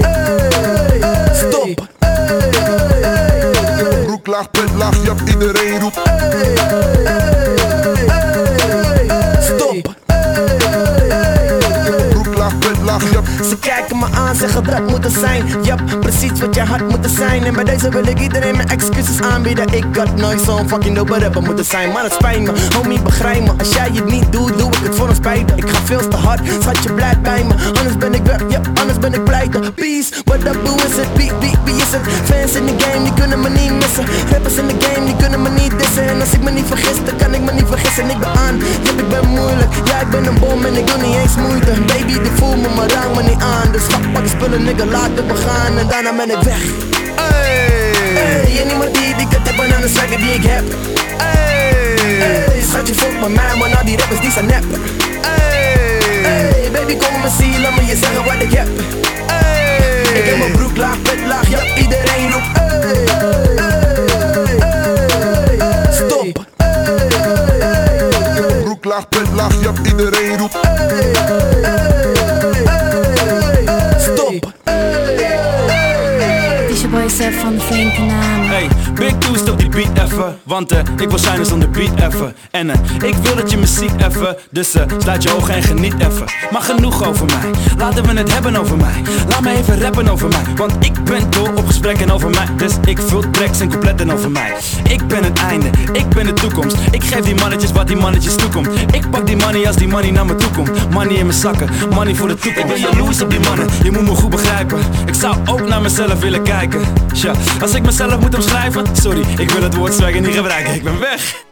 hey, hey, stop Broek laag, pet laag, ja iedereen roept. Stop. Broek Ze kijken me aan, zeggen dat moet zijn. Jap, precies wat je had moeten zijn. En bij deze wil ik iedereen mijn excuses aanbieden. Ik had nooit zo'n fucking dope rapper moeten zijn. Maar het spijt me, homie begrijp me. Als jij het niet doet, doe ik het voor een spijt Ik ga veel te hard, schat je blijft bij me. Anders ben ik weg, ja, anders ben ik pleiten Peace, what up, hoe is het? Wie, wie, wie is het? Fans in de game, die kunnen me niet missen. Rappers in de game, die kunnen me niet dissen. En als ik me niet vergis, dan kan ik me niet vergissen. Ik ben aan, ja, ik ben moeilijk. Ja, ik ben een bom en ik doe niet eens moeite. Baby, die voelt me, raak me niet aan Dus fuck, pak de spullen, nigga, laten we gaan En daarna ben ik weg Hey, hey en niemand die, die aan de zaken die ik heb Hey, hey schatje, met mij, man, al die rappers die zijn nep Hey, hey baby, kom me zien, laat me je zeggen wat ik heb Hey, ik heb mijn broek laag, pet laag, ja, iedereen roept Hey, hey, hey, hey, stop. Broek laag, pet laag, ja iedereen roept Stop Het is je boy Sef van de flinke naam. Hey, Big Two stop die beat even Want eh, ik wil shinen zonder beat even En eh, ik wil dat je me ziet even Dus eh, sluit je ogen en geniet even Maar genoeg over mij. Laten we het hebben over mij. Laat me even rappen over mij. Want ik ben dol op gesprekken over mij. Dus ik vul tracks en coupletten over mij. Ik ben het einde, ik ben de toekomst. Ik geef die mannetjes wat die mannetjes toekomt. Ik pak die money als die money naar me toe komt. Money in mijn zakken, money voor de toekomst. Ik ben jaloers op die mannen, je moet me goed begrijpen. Ik zou ook naar mezelf willen kijken. Tja, als ik mezelf moet omschrijven Sorry, ik wil het woord swagger niet gebruiken. Ik ben weg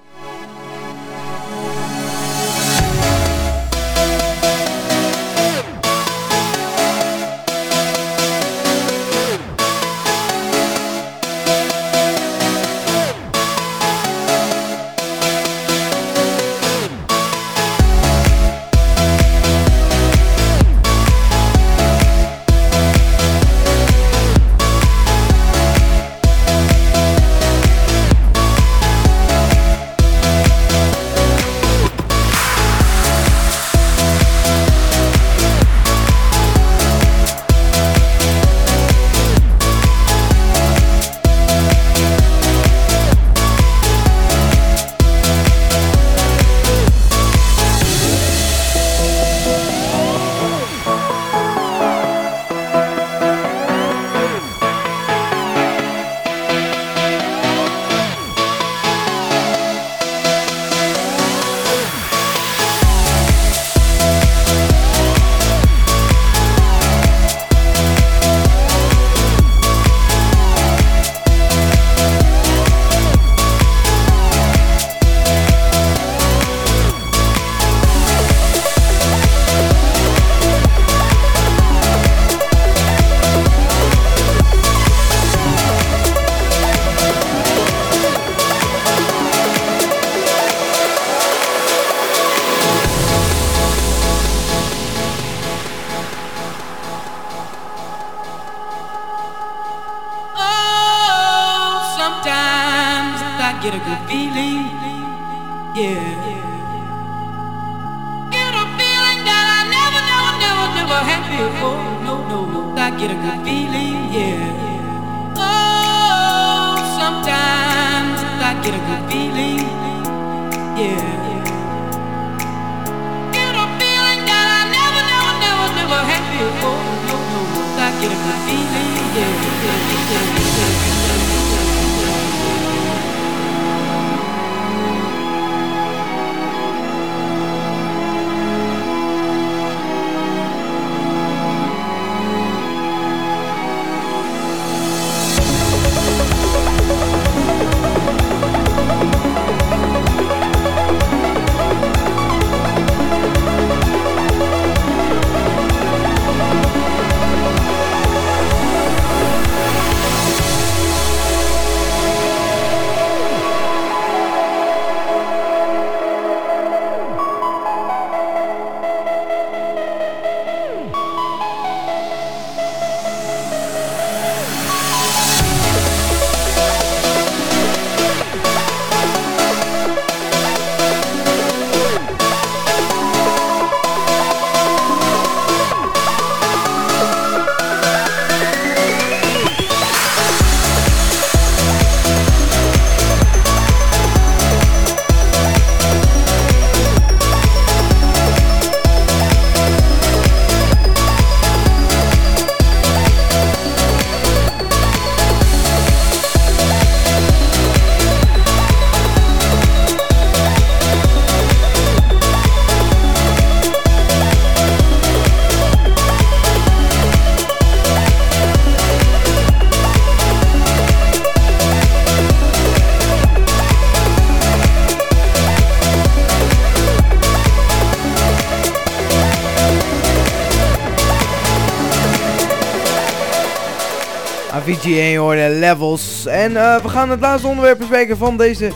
Je hoorde levels. En eh, we gaan het laatste onderwerp bespreken van deze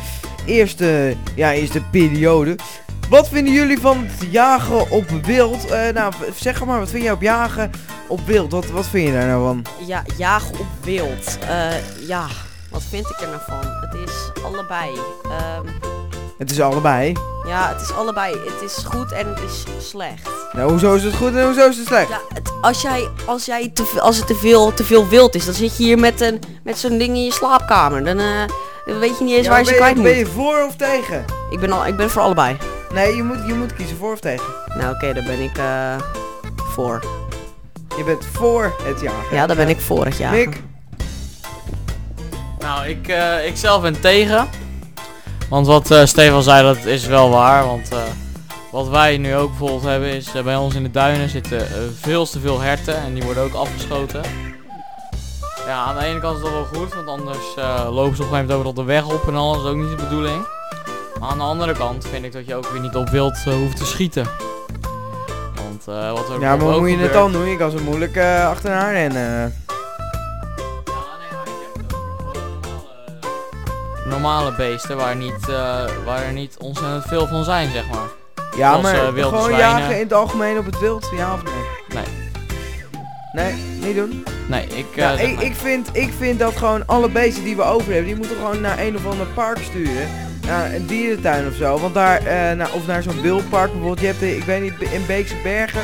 eerste, ja, eerste periode. Wat vinden jullie van het jagen op wild? Eh, nou, zeg maar, wat vind jij op jagen op wild? Wat, wat vind je daar nou van? Ja, jagen op wild. Eh, ja, wat vind ik er nou van? Het is allebei. Ehm, Het is allebei. ja, het is allebei. Het is goed en het is slecht. Nou, hoezo is het goed en hoezo is het slecht? Ja, als jij, als jij te, veel- als het te veel, te veel wild is, dan zit je hier met, een, met zo'n ding in je slaapkamer. Dan, eh, dan weet je niet eens Ja, waar je ze ben, kwijt je, moet. ben je voor of tegen? Ik ben, al, ik ben voor allebei. Nee, je moet, je moet kiezen voor of tegen. Nou oké, daar ben ik eh, voor. Je bent voor het jagen. Ja, daar ben ik voor het jagen. Mick? Nou, ik, eh, ik zelf ben tegen. Want wat eh, Stefan zei, dat is wel waar. Want wat wij nu ook bijvoorbeeld hebben is, eh, bij ons in de duinen zitten eh, veel te veel herten. En die worden ook afgeschoten. Ja, aan de ene kant is dat wel goed, want anders eh, lopen ze op een gegeven moment ook nog de weg op en alles. Dat is ook niet de bedoeling. Maar aan de andere kant vind ik dat je ook weer niet op wild eh, hoeft te schieten. Want eh, wat er Ja, maar ook hoe moet je het dan doen? Je kan zo moeilijk eh achterna rennen. normale beesten waar, niet, eh, waar er niet ontzettend veel van zijn, zeg maar. Ja, Zoals, maar eh, gewoon zwijnen. jagen in het algemeen op het wild, ja of nee? Nee. Nee, niet doen? Nee, ik, eh, ik, ik, vind, ik vind dat gewoon alle beesten die we over hebben, die moeten gewoon naar een of ander park sturen. Naar een dierentuin of zo. Want daar, eh, naar, of naar zo'n wildpark bijvoorbeeld. Je hebt, de, ik weet niet, in Beekse Bergen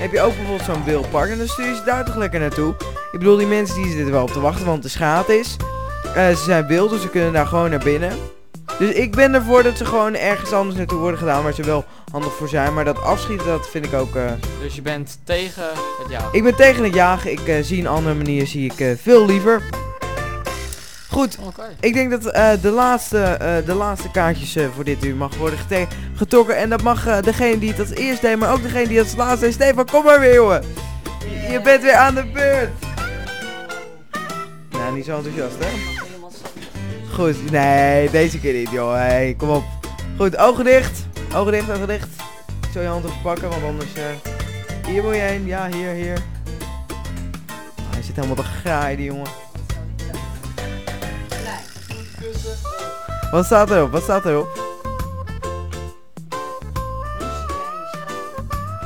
heb je ook bijvoorbeeld zo'n wildpark. En dan stuur je ze daar toch lekker naartoe. Ik bedoel, die mensen die zitten wel op te wachten, want de schaat is. Ze zijn wild, dus ze kunnen daar gewoon naar binnen. Dus ik ben ervoor dat ze gewoon ergens anders naartoe worden gedaan, waar ze wel handig voor zijn. Maar dat afschieten, dat vind ik ook... eh, Dus je bent tegen het jagen. ik ben tegen het jagen. Ik eh, zie een andere manier zie ik eh, veel liever. Goed, ik denk dat de, laatste, de laatste kaartjes voor dit uur mag worden getrokken. En dat mag degene die het als eerst deed, maar ook degene die het als laatste deed. Stefan, kom maar weer, jongen. Je, je bent weer aan de beurt. Nou, niet zo enthousiast, hè? Goed, nee, deze keer niet, joh. Hey, kom op. Goed, ogen dicht. Ogen dicht, ogen dicht. Ik zal je hand even pakken, want anders... eh, hier wil je heen. Ja, hier, hier. Ah, hij zit helemaal te graaien, die jongen. Wat staat erop? Wat staat erop?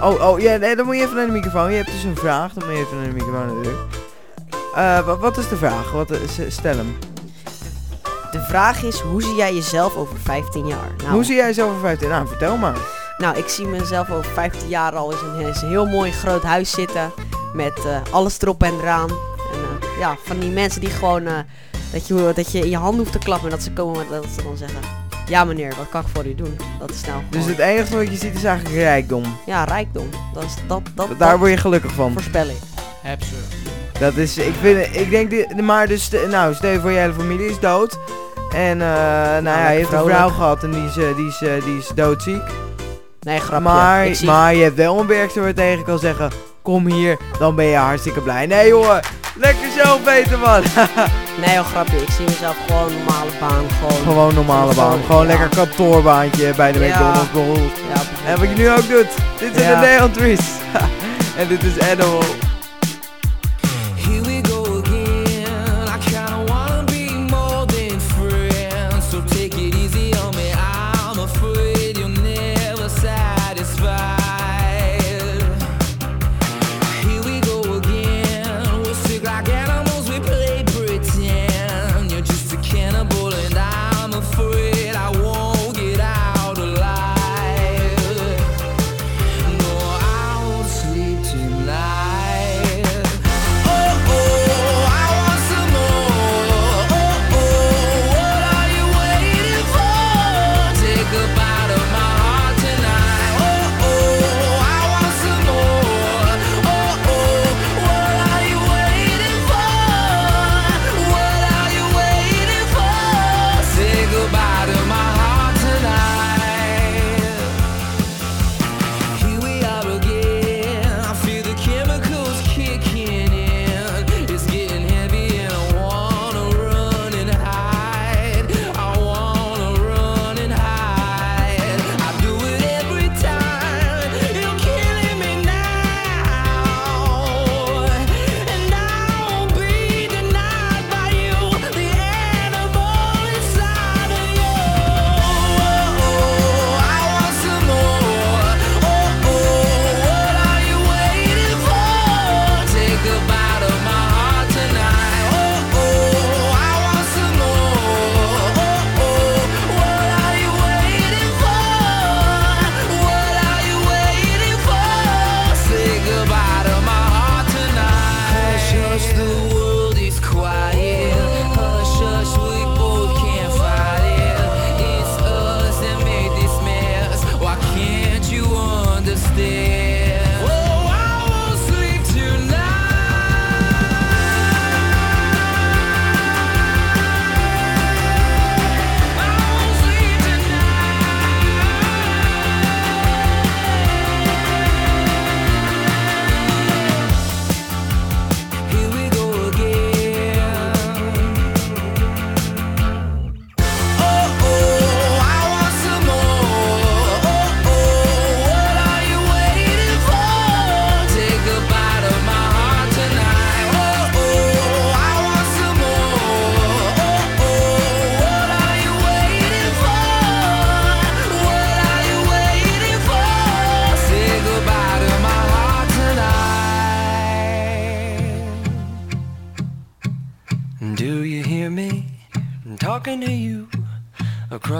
Oh, oh, ja, nee, dan moet je even naar de microfoon. Je hebt dus een vraag, dan moet je even naar de microfoon natuurlijk. Eh, wat, wat is de vraag? Wat, is- stel hem. De vraag is, hoe zie jij jezelf over 15 jaar? Nou, Hoe zie jij jezelf over 15? Nou, vertel maar. Nou, ik zie mezelf over 15 jaar al in een, in een heel mooi groot huis zitten. Met eh, alles erop en eraan. En eh, ja, van die mensen die gewoon... eh, dat, je, dat je in je hand hoeft te klappen en dat ze komen en dat ze dan zeggen... Ja meneer, wat kan ik voor u doen? Dat is nou Dus het enige wat je ziet is eigenlijk rijkdom. Ja, rijkdom. Dat is, dat, dat, Daar dat word je gelukkig van. voorspel ik. Heb ze. Dat is, ik vind, ik denk, dit, maar dus, de- nou, stel je voor je hele familie is dood. En, eh, nou ja, lekker je hebt een vrouw gehad en die is, eh, die is, eh, die is doodziek. Nee, grapje. Maar, zie- maar je hebt wel een werkster waar tegen kan zeggen, kom hier, dan ben je hartstikke blij. Nee jongen, lekker zelf weten man. [laughs] Nee joh, grapje. Ik zie mezelf gewoon een normale baan. Gewoon, Gewoon normale baan, gewoon lekker kantoorbaantje bij de. McDonald's bijvoorbeeld. Ja, En wat je nu ook doet, dit is de Neon Trees. [laughs] en dit is Animal.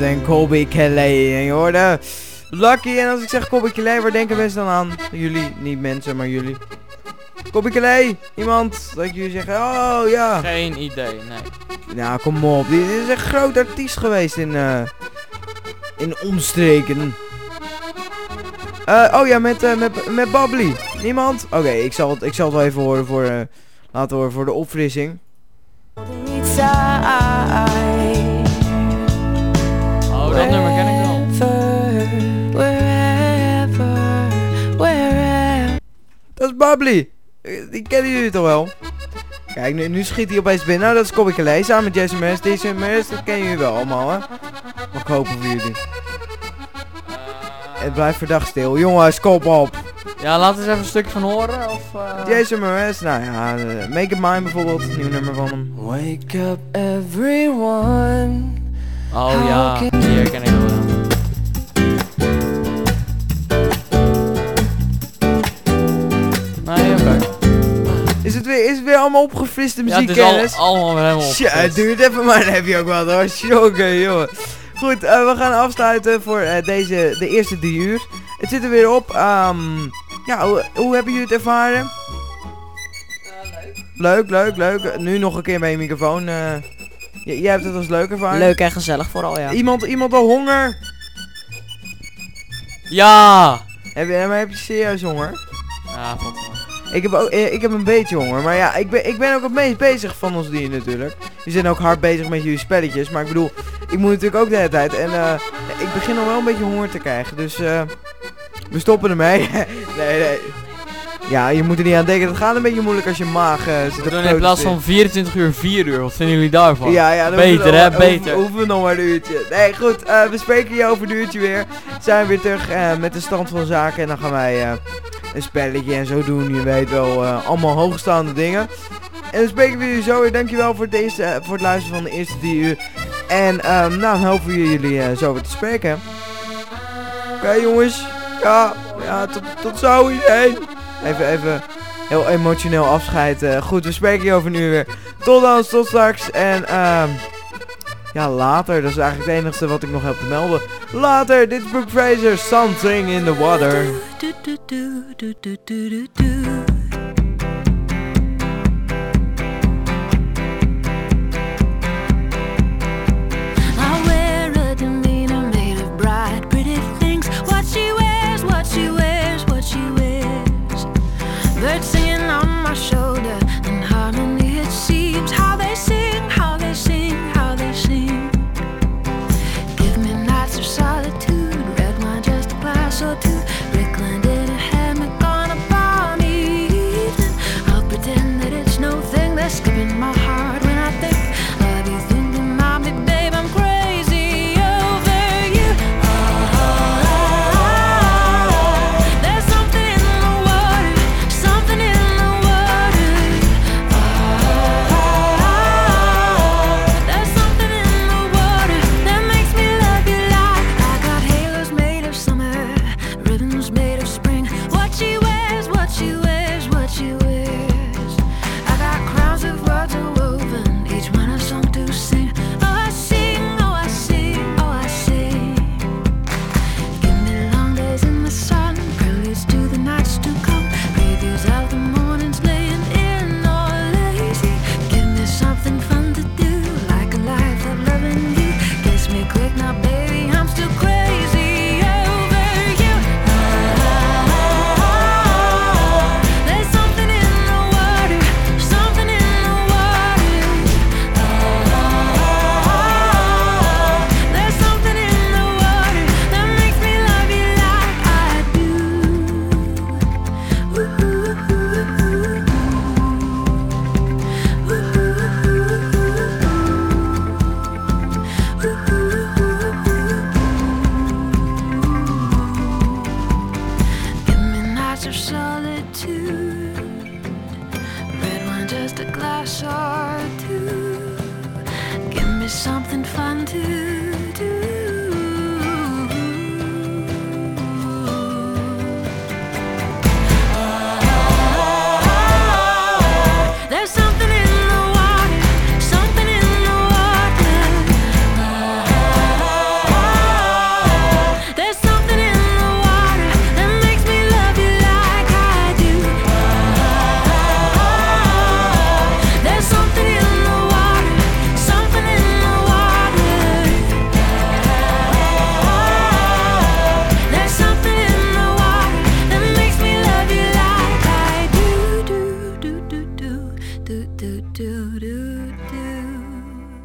En Colby Kelly. En je hoorde Lucky. En als ik zeg Colby Kelly, waar denken mensen dan aan? Jullie, niet mensen, maar jullie. Colby Kelly, iemand dat jullie zeggen, oh ja. Geen idee, nee. Nou, kom op. Die is een groot artiest geweest in, eh in omstreken. Eh, oh ja, met, eh, met, met Bubbly. Niemand? Oké, ik, zal het, ik zal het wel even horen voor, eh, laten horen voor de opfrissing. Dat nummer ken ik wel. Wherever, wherever. Dat is Bubbly. Die kennen jullie toch wel? Kijk, nu, nu schiet hij opeens binnen. Nou, dat is Colby Kelly samen met Jason Mraz. Jason Mraz, dat kennen jullie wel allemaal, hè? Mag ik hopen voor jullie. Het blijft verdacht stil. Jongens, kop op. Ja, laten we eens even een stukje van horen. Of, eh, Jason Mraz, nou ja, eh, Make It Mine bijvoorbeeld, een nieuw nummer van hem. Wake up everyone. Oh ja, die herken ik wel. Nee, oké. Is het weer, is het weer allemaal opgefriste Ja, het is muziekkennis? al, allemaal weer helemaal Tja, het duurt even, maar dan heb je ook wel hoor. Jongen, jongen. Goed, eh, we gaan afsluiten voor eh, deze, de eerste drie uur. Het zit er weer op. ehm, ja, hoe, hoe hebben jullie het ervaren? leuk. Leuk, leuk, leuk. Nu nog een keer bij je microfoon. eh. J- jij hebt het als leuk ervaren? Leuk en gezellig vooral, ja. Iemand, iemand al honger? Ja! Heb je, maar heb je serieus honger? Ja, valt wel. Ik heb, ook, ik heb een beetje honger, maar ja, ik ben, ik ben ook het meest bezig van ons dier natuurlijk. We zijn ook hard bezig met jullie spelletjes, maar ik bedoel, ik moet natuurlijk ook de hele tijd. En eh, ik begin al wel een beetje honger te krijgen, dus eh, we stoppen ermee. [laughs] nee, nee. Ja, je moet er niet aan denken, het gaat een beetje moeilijk als je maag eh, zit We op doen in plaats van 24 uur 4 uur. Wat vinden jullie daarvan? Ja, ja, dan beter hè, beter. Hoeven, we nog maar een uurtje. Nee, goed, eh, we spreken je over een uurtje weer. Zijn we weer terug eh, met de stand van zaken. En dan gaan wij een spelletje en zo doen. Je weet wel, allemaal hoogstaande dingen. En dan spreken we jullie zo weer. Dankjewel voor eh, voor het luisteren van de eerste drie uur. En ehm, nou, dan hopen we jullie zo weer te spreken. Oké jongens. Ja, ja tot, tot zo iedereen. Even, even heel emotioneel afscheid. eh. goed, we spreken je over uur weer. Tot dan, tot straks. En ehm ja, later. Dat is eigenlijk het enige wat ik nog heb te melden. Later, dit is Fraser. Something in the water. do